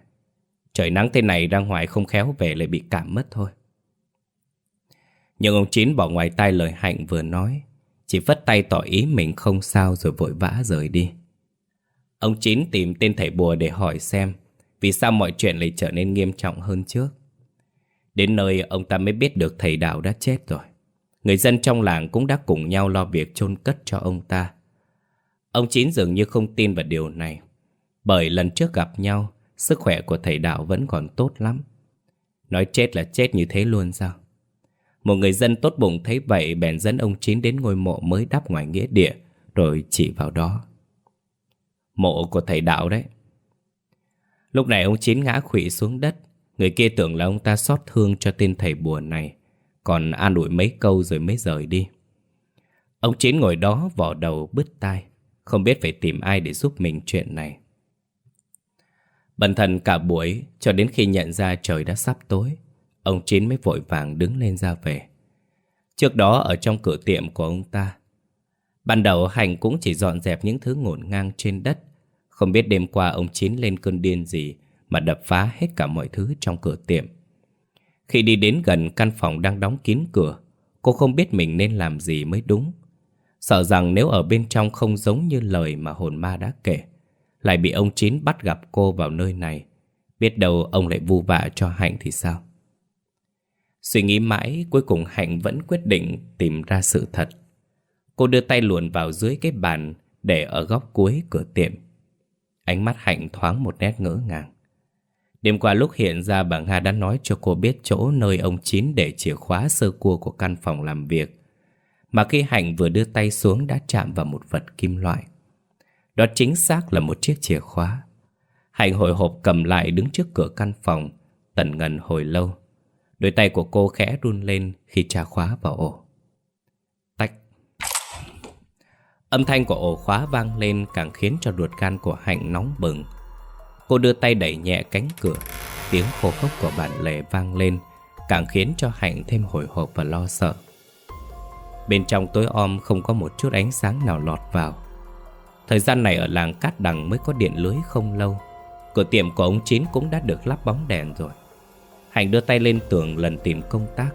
Speaker 1: Trời nắng thế này ra ngoài không khéo về lại bị cảm mất thôi. Nhưng ông Chín bỏ ngoài tai lời Hạnh vừa nói. Chỉ vất tay tỏ ý mình không sao rồi vội vã rời đi. Ông Chín tìm tên thầy bùa để hỏi xem Vì sao mọi chuyện lại trở nên nghiêm trọng hơn trước. Đến nơi, ông ta mới biết được thầy đạo đã chết rồi. Người dân trong làng cũng đã cùng nhau lo việc chôn cất cho ông ta. Ông Chín dường như không tin vào điều này, Bởi lần trước gặp nhau, Sức khỏe của thầy đạo vẫn còn tốt lắm. Nói chết là chết như thế luôn sao? Một người dân tốt bụng thấy vậy bèn dẫn ông Chín đến ngôi mộ mới đắp ngoài nghĩa địa, rồi chỉ vào đó. Mộ của thầy đạo đấy. Lúc này ông Chín ngã khủy xuống đất, người kia tưởng là ông ta xót thương cho tên thầy bùa này, còn an ủi mấy câu rồi mới rời đi. Ông Chín ngồi đó vỏ đầu bứt tai, không biết phải tìm ai để giúp mình chuyện này. Bần thần cả buổi cho đến khi nhận ra trời đã sắp tối, ông Chín mới vội vàng đứng lên ra về. Trước đó ở trong cửa tiệm của ông ta, ban đầu Hành cũng chỉ dọn dẹp những thứ ngổn ngang trên đất. Không biết đêm qua ông Chín lên cơn điên gì mà đập phá hết cả mọi thứ trong cửa tiệm. Khi đi đến gần căn phòng đang đóng kín cửa, cô không biết mình nên làm gì mới đúng. Sợ rằng nếu ở bên trong không giống như lời mà hồn ma đã kể, lại bị ông Chín bắt gặp cô vào nơi này. Biết đâu ông lại vu vạ cho Hạnh thì sao? Suy nghĩ mãi, cuối cùng Hạnh vẫn quyết định tìm ra sự thật. Cô đưa tay luồn vào dưới cái bàn để ở góc cuối cửa tiệm. Ánh mắt Hạnh thoáng một nét ngỡ ngàng. Đêm qua lúc hiện ra bà Nga đã nói cho cô biết chỗ nơi ông Chín để chìa khóa sơ cua của căn phòng làm việc. Mà khi Hạnh vừa đưa tay xuống đã chạm vào một vật kim loại. Đó chính xác là một chiếc chìa khóa. Hạnh hồi hộp cầm lại đứng trước cửa căn phòng, tần ngần hồi lâu. Đôi tay của cô khẽ run lên khi trà khóa vào ổ. Tách. Âm thanh của ổ khóa vang lên càng khiến cho ruột gan của Hạnh nóng bừng. Cô đưa tay đẩy nhẹ cánh cửa, tiếng khô khốc của bản lề vang lên, càng khiến cho Hạnh thêm hồi hộp và lo sợ. Bên trong tối om không có một chút ánh sáng nào lọt vào. Thời gian này ở làng Cát Đằng mới có điện lưới không lâu. Cửa tiệm của ông Chín cũng đã được lắp bóng đèn rồi. Hạnh đưa tay lên tường lần tìm công tác.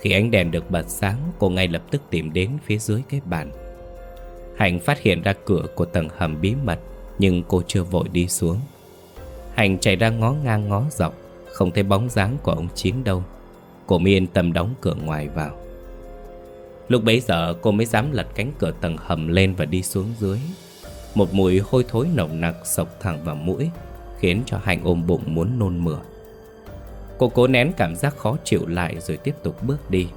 Speaker 1: Khi ánh đèn được bật sáng, cô ngay lập tức tìm đến phía dưới cái bàn. Hạnh phát hiện ra cửa của tầng hầm bí mật, nhưng cô chưa vội đi xuống. Hạnh chạy ra ngó ngang ngó dọc, không thấy bóng dáng của ông chiến đâu. Cô mới yên tâm đóng cửa ngoài vào. Lúc bấy giờ cô mới dám lật cánh cửa tầng hầm lên và đi xuống dưới. Một mùi hôi thối nồng nặc sộc thẳng vào mũi, khiến cho Hạnh ôm bụng muốn nôn mửa. Cô cố nén cảm giác khó chịu lại rồi tiếp tục bước đi.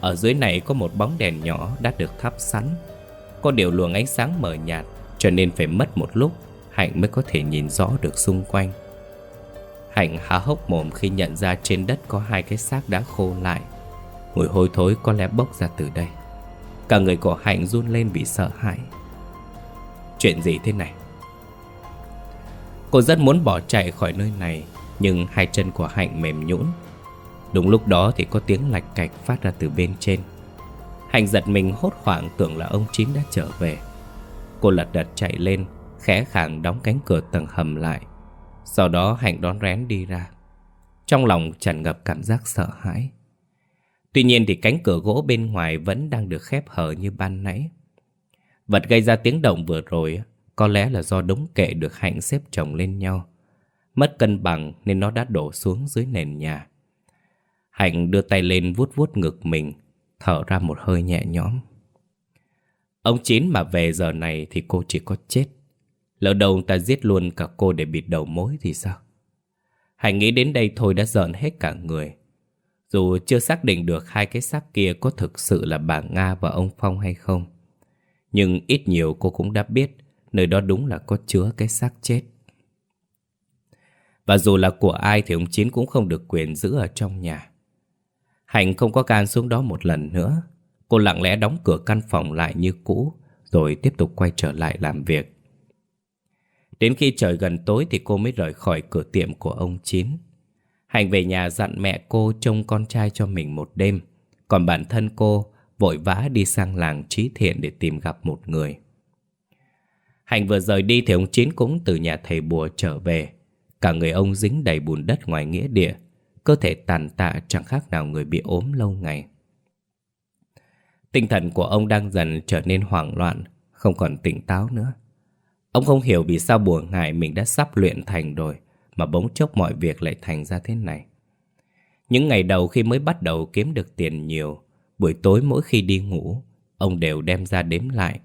Speaker 1: Ở dưới này có một bóng đèn nhỏ đã được thắp sẵn. Có điều luồng ánh sáng mờ nhạt, cho nên phải mất một lúc, Hạnh mới có thể nhìn rõ được xung quanh. Hạnh há hốc mồm khi nhận ra trên đất có hai cái xác đã khô lại. Mùi hôi thối có lẽ bốc ra từ đây. Cả người của Hạnh run lên vì sợ hãi. Chuyện gì thế này? Cô rất muốn bỏ chạy khỏi nơi này nhưng hai chân của Hạnh mềm nhũn. Đúng lúc đó thì có tiếng lạch cạch phát ra từ bên trên. Hạnh giật mình hốt hoảng tưởng là ông Chín đã trở về. Cô lật đật chạy lên, khẽ khàng đóng cánh cửa tầng hầm lại. Sau đó Hạnh đón rén đi ra. Trong lòng tràn ngập cảm giác sợ hãi. Tuy nhiên thì cánh cửa gỗ bên ngoài vẫn đang được khép hở như ban nãy. Vật gây ra tiếng động vừa rồi có lẽ là do đống kệ được Hạnh xếp chồng lên nhau. Mất cân bằng nên nó đã đổ xuống dưới nền nhà. Hạnh đưa tay lên vuốt vuốt ngực mình, thở ra một hơi nhẹ nhõm. Ông Chín mà về giờ này thì cô chỉ có chết. Lỡ đầu ta giết luôn cả cô để bịt đầu mối thì sao? Hạnh nghĩ đến đây thôi đã giận hết cả người. Dù chưa xác định được hai cái xác kia có thực sự là bà Nga và ông Phong hay không. Nhưng ít nhiều cô cũng đã biết nơi đó đúng là có chứa cái xác chết. Và dù là của ai thì ông Chín cũng không được quyền giữ ở trong nhà. Hạnh không có can xuống đó một lần nữa. Cô lặng lẽ đóng cửa căn phòng lại như cũ, rồi tiếp tục quay trở lại làm việc. Đến khi trời gần tối thì cô mới rời khỏi cửa tiệm của ông Chín. Hạnh về nhà dặn mẹ cô trông con trai cho mình một đêm, còn bản thân cô vội vã đi sang làng trí thiện để tìm gặp một người. Hạnh vừa rời đi thì ông Chín cũng từ nhà thầy bùa trở về. Cả người ông dính đầy bùn đất ngoài nghĩa địa, cơ thể tàn tạ chẳng khác nào người bị ốm lâu ngày. Tinh thần của ông đang dần trở nên hoảng loạn, không còn tỉnh táo nữa. Ông không hiểu vì sao bùa ngại mình đã sắp luyện thành rồi, mà bỗng chốc mọi việc lại thành ra thế này. Những ngày đầu khi mới bắt đầu kiếm được tiền nhiều, buổi tối mỗi khi đi ngủ, ông đều đem ra đếm lại,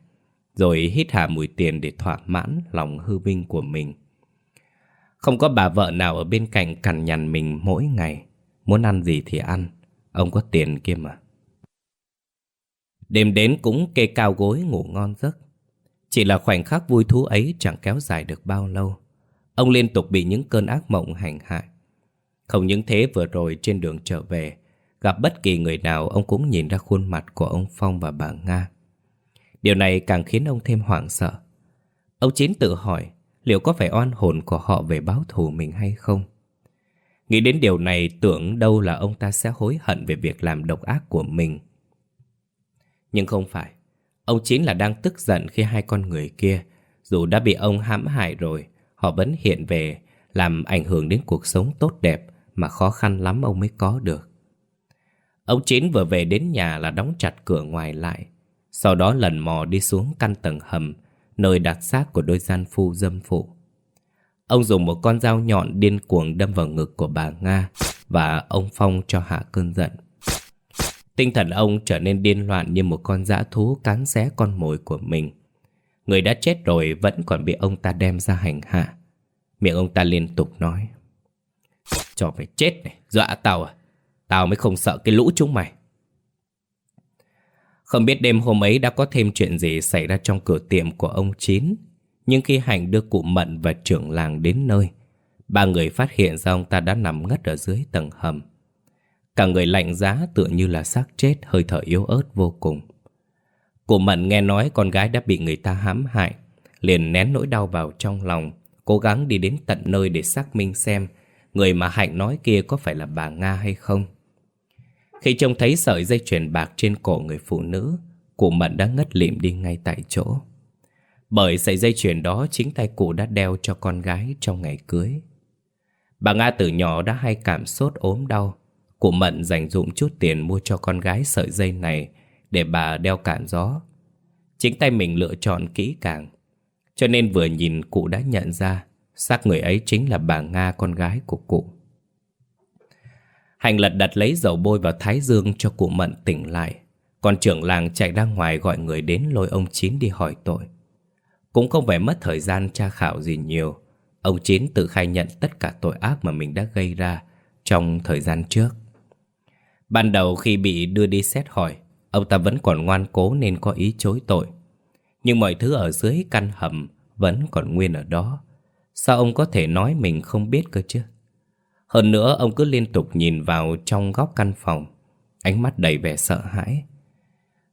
Speaker 1: rồi hít hà mùi tiền để thỏa mãn lòng hư vinh của mình. Không có bà vợ nào ở bên cạnh cằn nhằn mình mỗi ngày, muốn ăn gì thì ăn, Ông có tiền kia mà. Đêm đến cũng kê cao gối ngủ ngon giấc. Chỉ là khoảnh khắc vui thú ấy chẳng kéo dài được bao lâu. Ông liên tục bị những cơn ác mộng hành hại. Không những thế vừa rồi trên đường trở về Gặp bất kỳ người nào ông cũng nhìn ra khuôn mặt của ông Phong và bà Nga. Điều này càng khiến ông thêm hoảng sợ. Ông Chín tự hỏi liệu có phải oan hồn của họ về báo thù mình hay không? Nghĩ đến điều này tưởng đâu là ông ta sẽ hối hận về việc làm độc ác của mình. Nhưng không phải. Ông chính là đang tức giận khi hai con người kia, dù đã bị ông hãm hại rồi, họ vẫn hiện về làm ảnh hưởng đến cuộc sống tốt đẹp mà khó khăn lắm ông mới có được. Ông Chín vừa về đến nhà là đóng chặt cửa ngoài lại, sau đó lần mò đi xuống căn tầng hầm nơi đặt xác của đôi gian phu dâm phụ. Ông dùng một con dao nhọn điên cuồng đâm vào ngực của bà Nga và ông Phong cho hạ cơn giận. Tinh thần ông trở nên điên loạn như một con dã thú cắn xé con mồi của mình. Người đã chết rồi vẫn còn bị ông ta đem ra hành hạ. Miệng ông ta liên tục nói. Cho phải chết này, dọa tao à? Tao mới không sợ cái lũ chúng mày. Không biết đêm hôm ấy đã có thêm chuyện gì xảy ra trong cửa tiệm của ông Chín. Nhưng khi Hành đưa cụ Mận và trưởng làng đến nơi, ba người phát hiện ra ông ta đã nằm ngất ở dưới tầng hầm. Cả người lạnh giá tựa như là xác chết hơi thở yếu ớt vô cùng. Cụ Mận nghe nói con gái đã bị người ta hãm hại, liền nén nỗi đau vào trong lòng, cố gắng đi đến tận nơi để xác minh xem người mà Hạnh nói kia có phải là bà Nga hay không. Khi trông thấy sợi dây chuyền bạc trên cổ người phụ nữ, cụ Mận đã ngất lịm đi ngay tại chỗ. Bởi sợi dây chuyền đó chính tay cụ đã đeo cho con gái trong ngày cưới. Bà Nga từ nhỏ đã hay cảm sốt ốm đau. Cụ Mận dành dụng chút tiền mua cho con gái sợi dây này để bà đeo cản gió. Chính tay mình lựa chọn kỹ càng. Cho nên vừa nhìn cụ đã nhận ra xác người ấy chính là bà Nga con gái của cụ. Hành lật đặt lấy dầu bôi vào thái dương cho cụ Mận tỉnh lại. Còn trưởng làng chạy ra ngoài gọi người đến lôi ông Chín đi hỏi tội. Cũng không phải mất thời gian tra khảo gì nhiều. Ông Chín tự khai nhận tất cả tội ác mà mình đã gây ra trong thời gian trước. Ban đầu khi bị đưa đi xét hỏi, ông ta vẫn còn ngoan cố nên có ý chối tội. Nhưng mọi thứ ở dưới căn hầm vẫn còn nguyên ở đó. Sao ông có thể nói mình không biết cơ chứ? Hơn nữa ông cứ liên tục nhìn vào trong góc căn phòng. Ánh mắt đầy vẻ sợ hãi.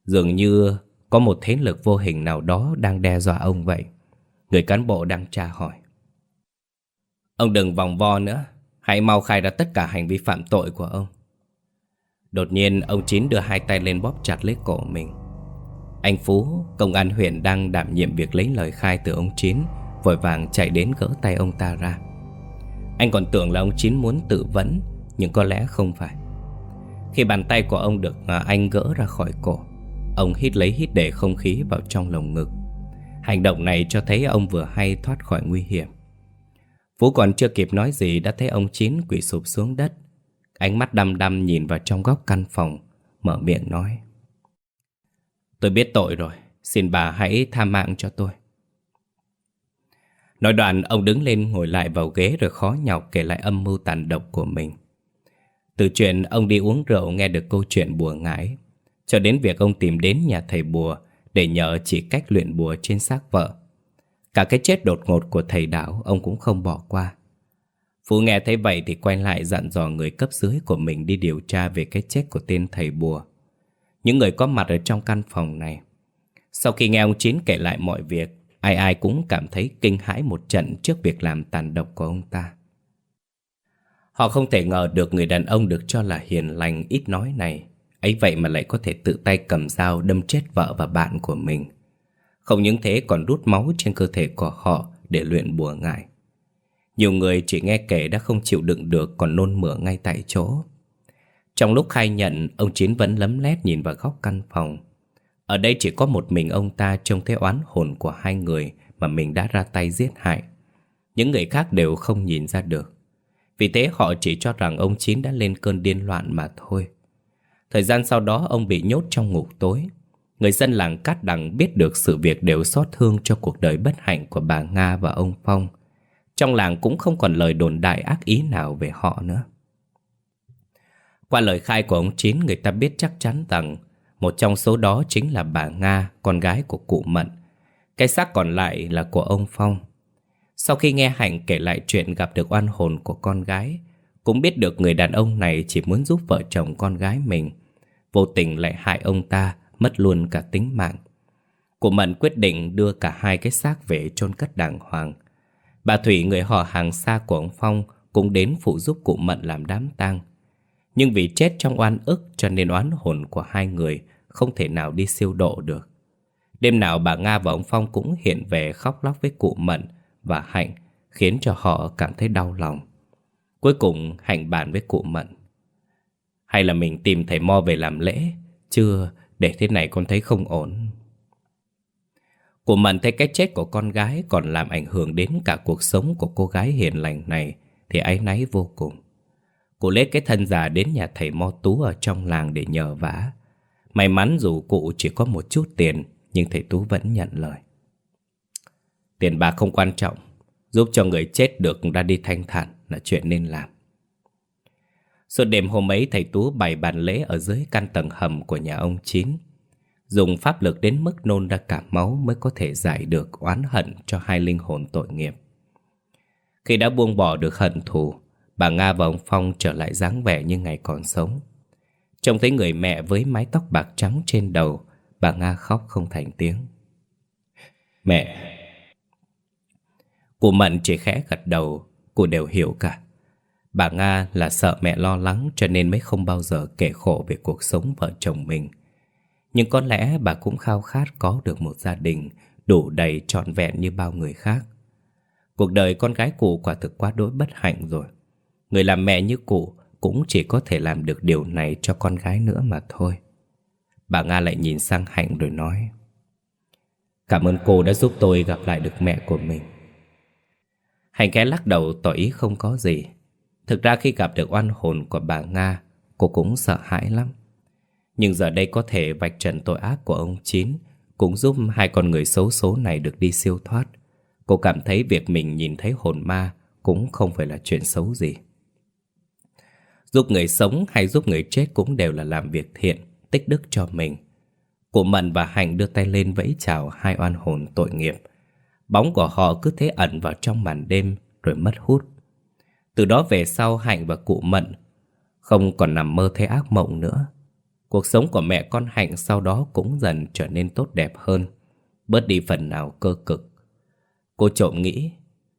Speaker 1: Dường như có một thế lực vô hình nào đó đang đe dọa ông vậy. Người cán bộ đang tra hỏi. Ông đừng vòng vo nữa. Hãy mau khai ra tất cả hành vi phạm tội của ông. Đột nhiên ông Chín đưa hai tay lên bóp chặt lấy cổ mình. Anh Phú, công an huyện đang đảm nhiệm việc lấy lời khai từ ông Chín Vội vàng chạy đến gỡ tay ông ta ra anh còn tưởng là ông Chín muốn tự vẫn, Nhưng có lẽ không phải. Khi bàn tay của ông được à, anh gỡ ra khỏi cổ, Ông hít lấy hít để không khí vào trong lồng ngực. Hành động này cho thấy ông vừa hay thoát khỏi nguy hiểm. Phú còn chưa kịp nói gì đã thấy ông Chín quỳ sụp xuống đất. Ánh mắt đăm đăm nhìn vào trong góc căn phòng, Mở miệng nói, Tôi biết tội rồi, Xin bà hãy tha mạng cho tôi. Nói đoạn ông đứng lên ngồi lại vào ghế rồi khó nhọc kể lại âm mưu tàn độc của mình. Từ chuyện ông đi uống rượu nghe được câu chuyện bùa ngải, cho đến việc ông tìm đến nhà thầy bùa để nhờ chỉ cách luyện bùa trên xác vợ. Cả cái chết đột ngột của thầy đảo ông cũng không bỏ qua. Phú nghe thấy vậy thì quay lại dặn dò người cấp dưới của mình đi điều tra về cái chết của tên thầy bùa. Những người có mặt ở trong căn phòng này. Sau khi nghe ông Chín kể lại mọi việc, Ai ai cũng cảm thấy kinh hãi một trận trước việc làm tàn độc của ông ta. Họ không thể ngờ được người đàn ông được cho là hiền lành ít nói này ấy vậy mà lại có thể tự tay cầm dao đâm chết vợ và bạn của mình. Không những thế còn rút máu trên cơ thể của họ để luyện bùa ngải. Nhiều người chỉ nghe kể đã không chịu đựng được còn nôn mửa ngay tại chỗ. Trong lúc khai nhận, ông Chiến vẫn lấm lét nhìn vào góc căn phòng. Ở đây chỉ có một mình ông ta trông thấy oán hồn của hai người mà mình đã ra tay giết hại. Những người khác đều không nhìn ra được. Vì thế họ chỉ cho rằng ông Chín đã lên cơn điên loạn mà thôi. Thời gian sau đó, ông bị nhốt trong ngục tối. Người dân làng Cát Đằng biết được sự việc đều xót thương cho cuộc đời bất hạnh của bà Nga và ông Phong. Trong làng cũng không còn lời đồn đại ác ý nào về họ nữa. Qua lời khai của ông Chín, người ta biết chắc chắn rằng một trong số đó chính là bà Nga, con gái của cụ Mận. Cái xác còn lại là của ông Phong. Sau khi nghe Hạnh kể lại chuyện gặp được oan hồn của con gái, cũng biết được người đàn ông này chỉ muốn giúp vợ chồng con gái mình, vô tình lại hại ông ta, mất luôn cả tính mạng. Cụ Mận quyết định đưa cả hai cái xác về chôn cất đàng hoàng. Bà Thủy, người họ hàng xa của ông Phong, cũng đến phụ giúp cụ Mận làm đám tang. Nhưng vì chết trong oan ức cho nên oán hồn của hai người không thể nào đi siêu độ được. Đêm nào bà Nga và ông Phong cũng hiện về khóc lóc với cụ Mận và Hạnh, khiến cho họ cảm thấy đau lòng. Cuối cùng Hạnh bàn với cụ Mận. Hay là mình tìm thầy Mo về làm lễ, chưa để thế này con thấy không ổn. Cụ Mận thấy cái chết của con gái còn làm ảnh hưởng đến cả cuộc sống của cô gái hiền lành này thì áy náy vô cùng. Cụ lấy cái thân già đến nhà thầy Mo Tú ở trong làng để nhờ vả. May mắn dù cụ chỉ có một chút tiền, nhưng thầy Tú vẫn nhận lời. Tiền bạc không quan trọng, giúp cho người chết được ra đi thanh thản là chuyện nên làm. Suốt đêm hôm ấy thầy Tú bày bàn lễ ở dưới căn tầng hầm của nhà ông Chín. Dùng pháp lực đến mức nôn ra cả máu mới có thể giải được oán hận cho hai linh hồn tội nghiệp. Khi đã buông bỏ được hận thù, bà Nga và ông Phong trở lại dáng vẻ như ngày còn sống. Trông thấy người mẹ với mái tóc bạc trắng trên đầu, bà Nga khóc không thành tiếng. Mẹ! Cụ Mận chỉ khẽ gật đầu, cụ đều hiểu cả. Bà Nga là sợ mẹ lo lắng cho nên mới không bao giờ kể khổ về cuộc sống vợ chồng mình. Nhưng có lẽ bà cũng khao khát có được một gia đình đủ đầy trọn vẹn như bao người khác. Cuộc đời con gái cụ quả thực quá đỗi bất hạnh rồi. Người làm mẹ như cụ cũng chỉ có thể làm được điều này cho con gái nữa mà thôi. Bà Nga lại nhìn sang Hạnh rồi nói Cảm ơn cô đã giúp tôi gặp lại được mẹ của mình. Hạnh khẽ lắc đầu tỏ ý không có gì. Thực ra khi gặp được oan hồn của bà Nga, cô cũng sợ hãi lắm. Nhưng giờ đây có thể vạch trần tội ác của ông Chín cũng giúp hai con người xấu số này được đi siêu thoát. Cô cảm thấy việc mình nhìn thấy hồn ma cũng không phải là chuyện xấu gì. Giúp người sống hay giúp người chết cũng đều là làm việc thiện, tích đức cho mình. Cụ Mận và Hạnh đưa tay lên vẫy chào hai oan hồn tội nghiệp. Bóng của họ cứ thế ẩn vào trong màn đêm rồi mất hút. Từ đó về sau Hạnh và cụ Mận không còn nằm mơ thấy ác mộng nữa. Cuộc sống của mẹ con Hạnh sau đó cũng dần trở nên tốt đẹp hơn, bớt đi phần nào cơ cực. Cô trộm nghĩ,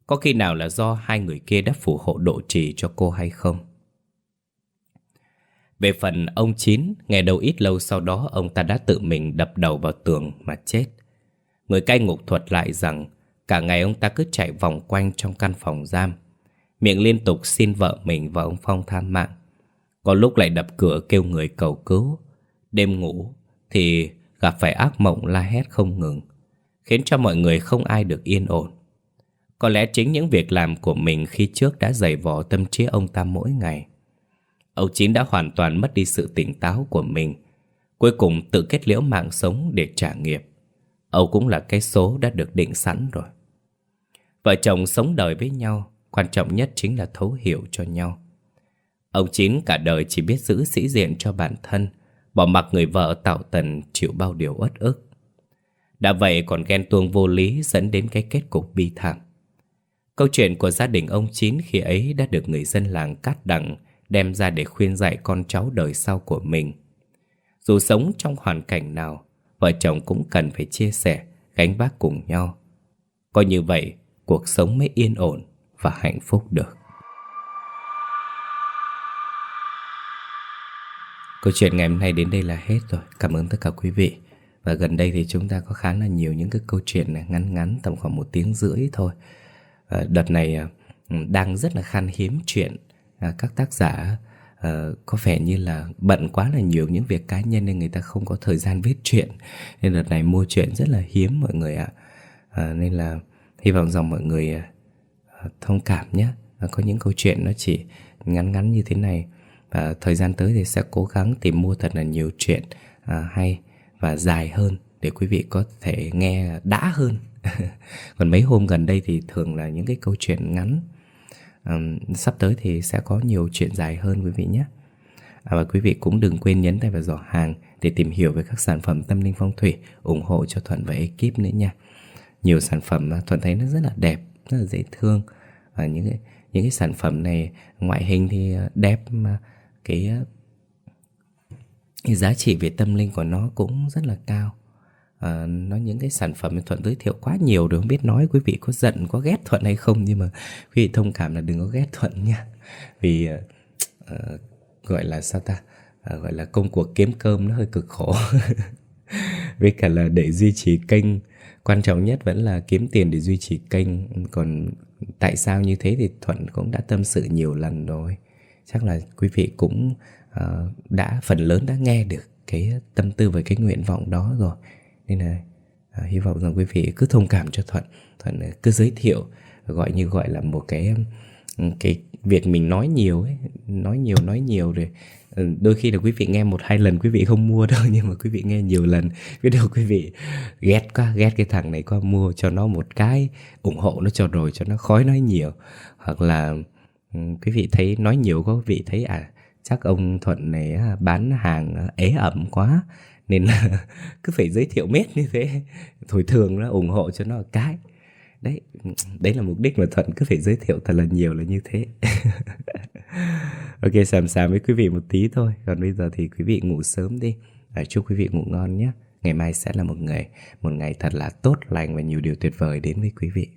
Speaker 1: có khi nào là do hai người kia đã phù hộ độ trì cho cô hay không? Về phần ông Chín, nghe đầu ít lâu sau đó ông ta đã tự mình đập đầu vào tường mà chết. Người cai ngục thuật lại rằng cả ngày ông ta cứ chạy vòng quanh trong căn phòng giam. Miệng liên tục xin vợ mình và ông Phong tha mạng. Có lúc lại đập cửa kêu người cầu cứu. Đêm ngủ thì gặp phải ác mộng la hét không ngừng, khiến cho mọi người không ai được yên ổn. Có lẽ chính những việc làm của mình khi trước đã dày vò tâm trí ông ta mỗi ngày. Âu Chín đã hoàn toàn mất đi sự tỉnh táo của mình. Cuối cùng tự kết liễu mạng sống để trả nghiệp. Âu cũng là cái số đã được định sẵn rồi. Vợ chồng sống đời với nhau, Quan trọng nhất chính là thấu hiểu cho nhau. Ông Chín cả đời chỉ biết giữ sĩ diện cho bản thân, Bỏ mặc người vợ tạo tần chịu bao điều uất ức. Đã vậy còn ghen tuông vô lý dẫn đến cái kết cục bi thảm. Câu chuyện của gia đình ông Chín khi ấy đã được người dân làng cắt đằng đem ra để khuyên dạy con cháu đời sau của mình. Dù sống trong hoàn cảnh nào, vợ chồng cũng cần phải chia sẻ, gánh vác cùng nhau. Có như vậy, cuộc sống mới yên ổn và hạnh phúc được. Câu chuyện ngày hôm nay đến đây là hết rồi. Cảm ơn tất cả quý vị. Và gần đây thì chúng ta có khá là nhiều những cái câu chuyện này ngắn ngắn tầm khoảng một tiếng rưỡi thôi. Ờ, đợt này à, đang rất là khan hiếm chuyện à, các tác giả à, có vẻ như là bận quá là nhiều những việc cá nhân nên người ta không có thời gian viết chuyện nên đợt này mua chuyện rất là hiếm mọi người ạ. À, nên là hy vọng rằng mọi người à, thông cảm nhé. À, có những câu chuyện nó chỉ ngắn ngắn như thế này. Và thời gian tới thì sẽ cố gắng tìm mua thật là nhiều chuyện à, hay và dài hơn để quý vị có thể nghe đã hơn. Còn mấy hôm gần đây thì thường là những cái câu chuyện ngắn um, sắp tới thì sẽ có nhiều chuyện dài hơn quý vị nhé. À, Và quý vị cũng đừng quên nhấn tay vào giỏ hàng Để tìm hiểu về các sản phẩm tâm linh phong thủy ủng hộ cho Thuận và ekip nữa nha. Nhiều sản phẩm Thuận thấy nó rất là đẹp, rất là dễ thương. Và những cái, những cái sản phẩm này ngoại hình thì ờ, đẹp mà cái, ờ, cái giá trị về tâm linh của nó cũng rất là cao. Ờ, à, nó những cái sản phẩm thuận giới thiệu quá nhiều rồi không biết nói quý vị có giận có ghét thuận hay không nhưng mà quý vị thông cảm là đừng có ghét thuận nha. Vì uh, gọi là sao ta? À, gọi là công cuộc kiếm cơm nó hơi cực khổ. Với cả là để duy trì kênh quan trọng nhất vẫn là kiếm tiền để duy trì kênh. Còn tại sao như thế thì thuận cũng đã tâm sự nhiều lần rồi. Chắc là quý vị cũng uh, đã phần lớn đã nghe được cái tâm tư và cái nguyện vọng đó rồi nên là à, hy vọng rằng quý vị cứ thông cảm cho thuận. Thuận à, cứ giới thiệu gọi như gọi là một cái ừ, cái việc mình nói nhiều ấy nói nhiều nói nhiều rồi ừ, đôi khi là quý vị nghe một hai lần quý vị không mua đâu nhưng mà quý vị nghe nhiều lần biết đâu quý vị ghét quá ghét cái thằng này quá mua cho nó một cái ủng hộ nó cho rồi cho nó khói nói nhiều. Hoặc là ừ, quý vị thấy nói nhiều có quý vị thấy à chắc ông thuận này à, bán hàng à, ế ẩm quá nên là cứ phải giới thiệu mết như thế. Thôi thường nó ủng hộ cho nó cái. Đấy đấy là mục đích mà thuận cứ phải giới thiệu thật là nhiều là như thế. Ok sàm sàm với quý vị một tí thôi. Còn bây giờ thì quý vị ngủ sớm đi. À, chúc quý vị ngủ ngon nhé. Ngày mai sẽ là một ngày một ngày thật là tốt lành và nhiều điều tuyệt vời đến với quý vị.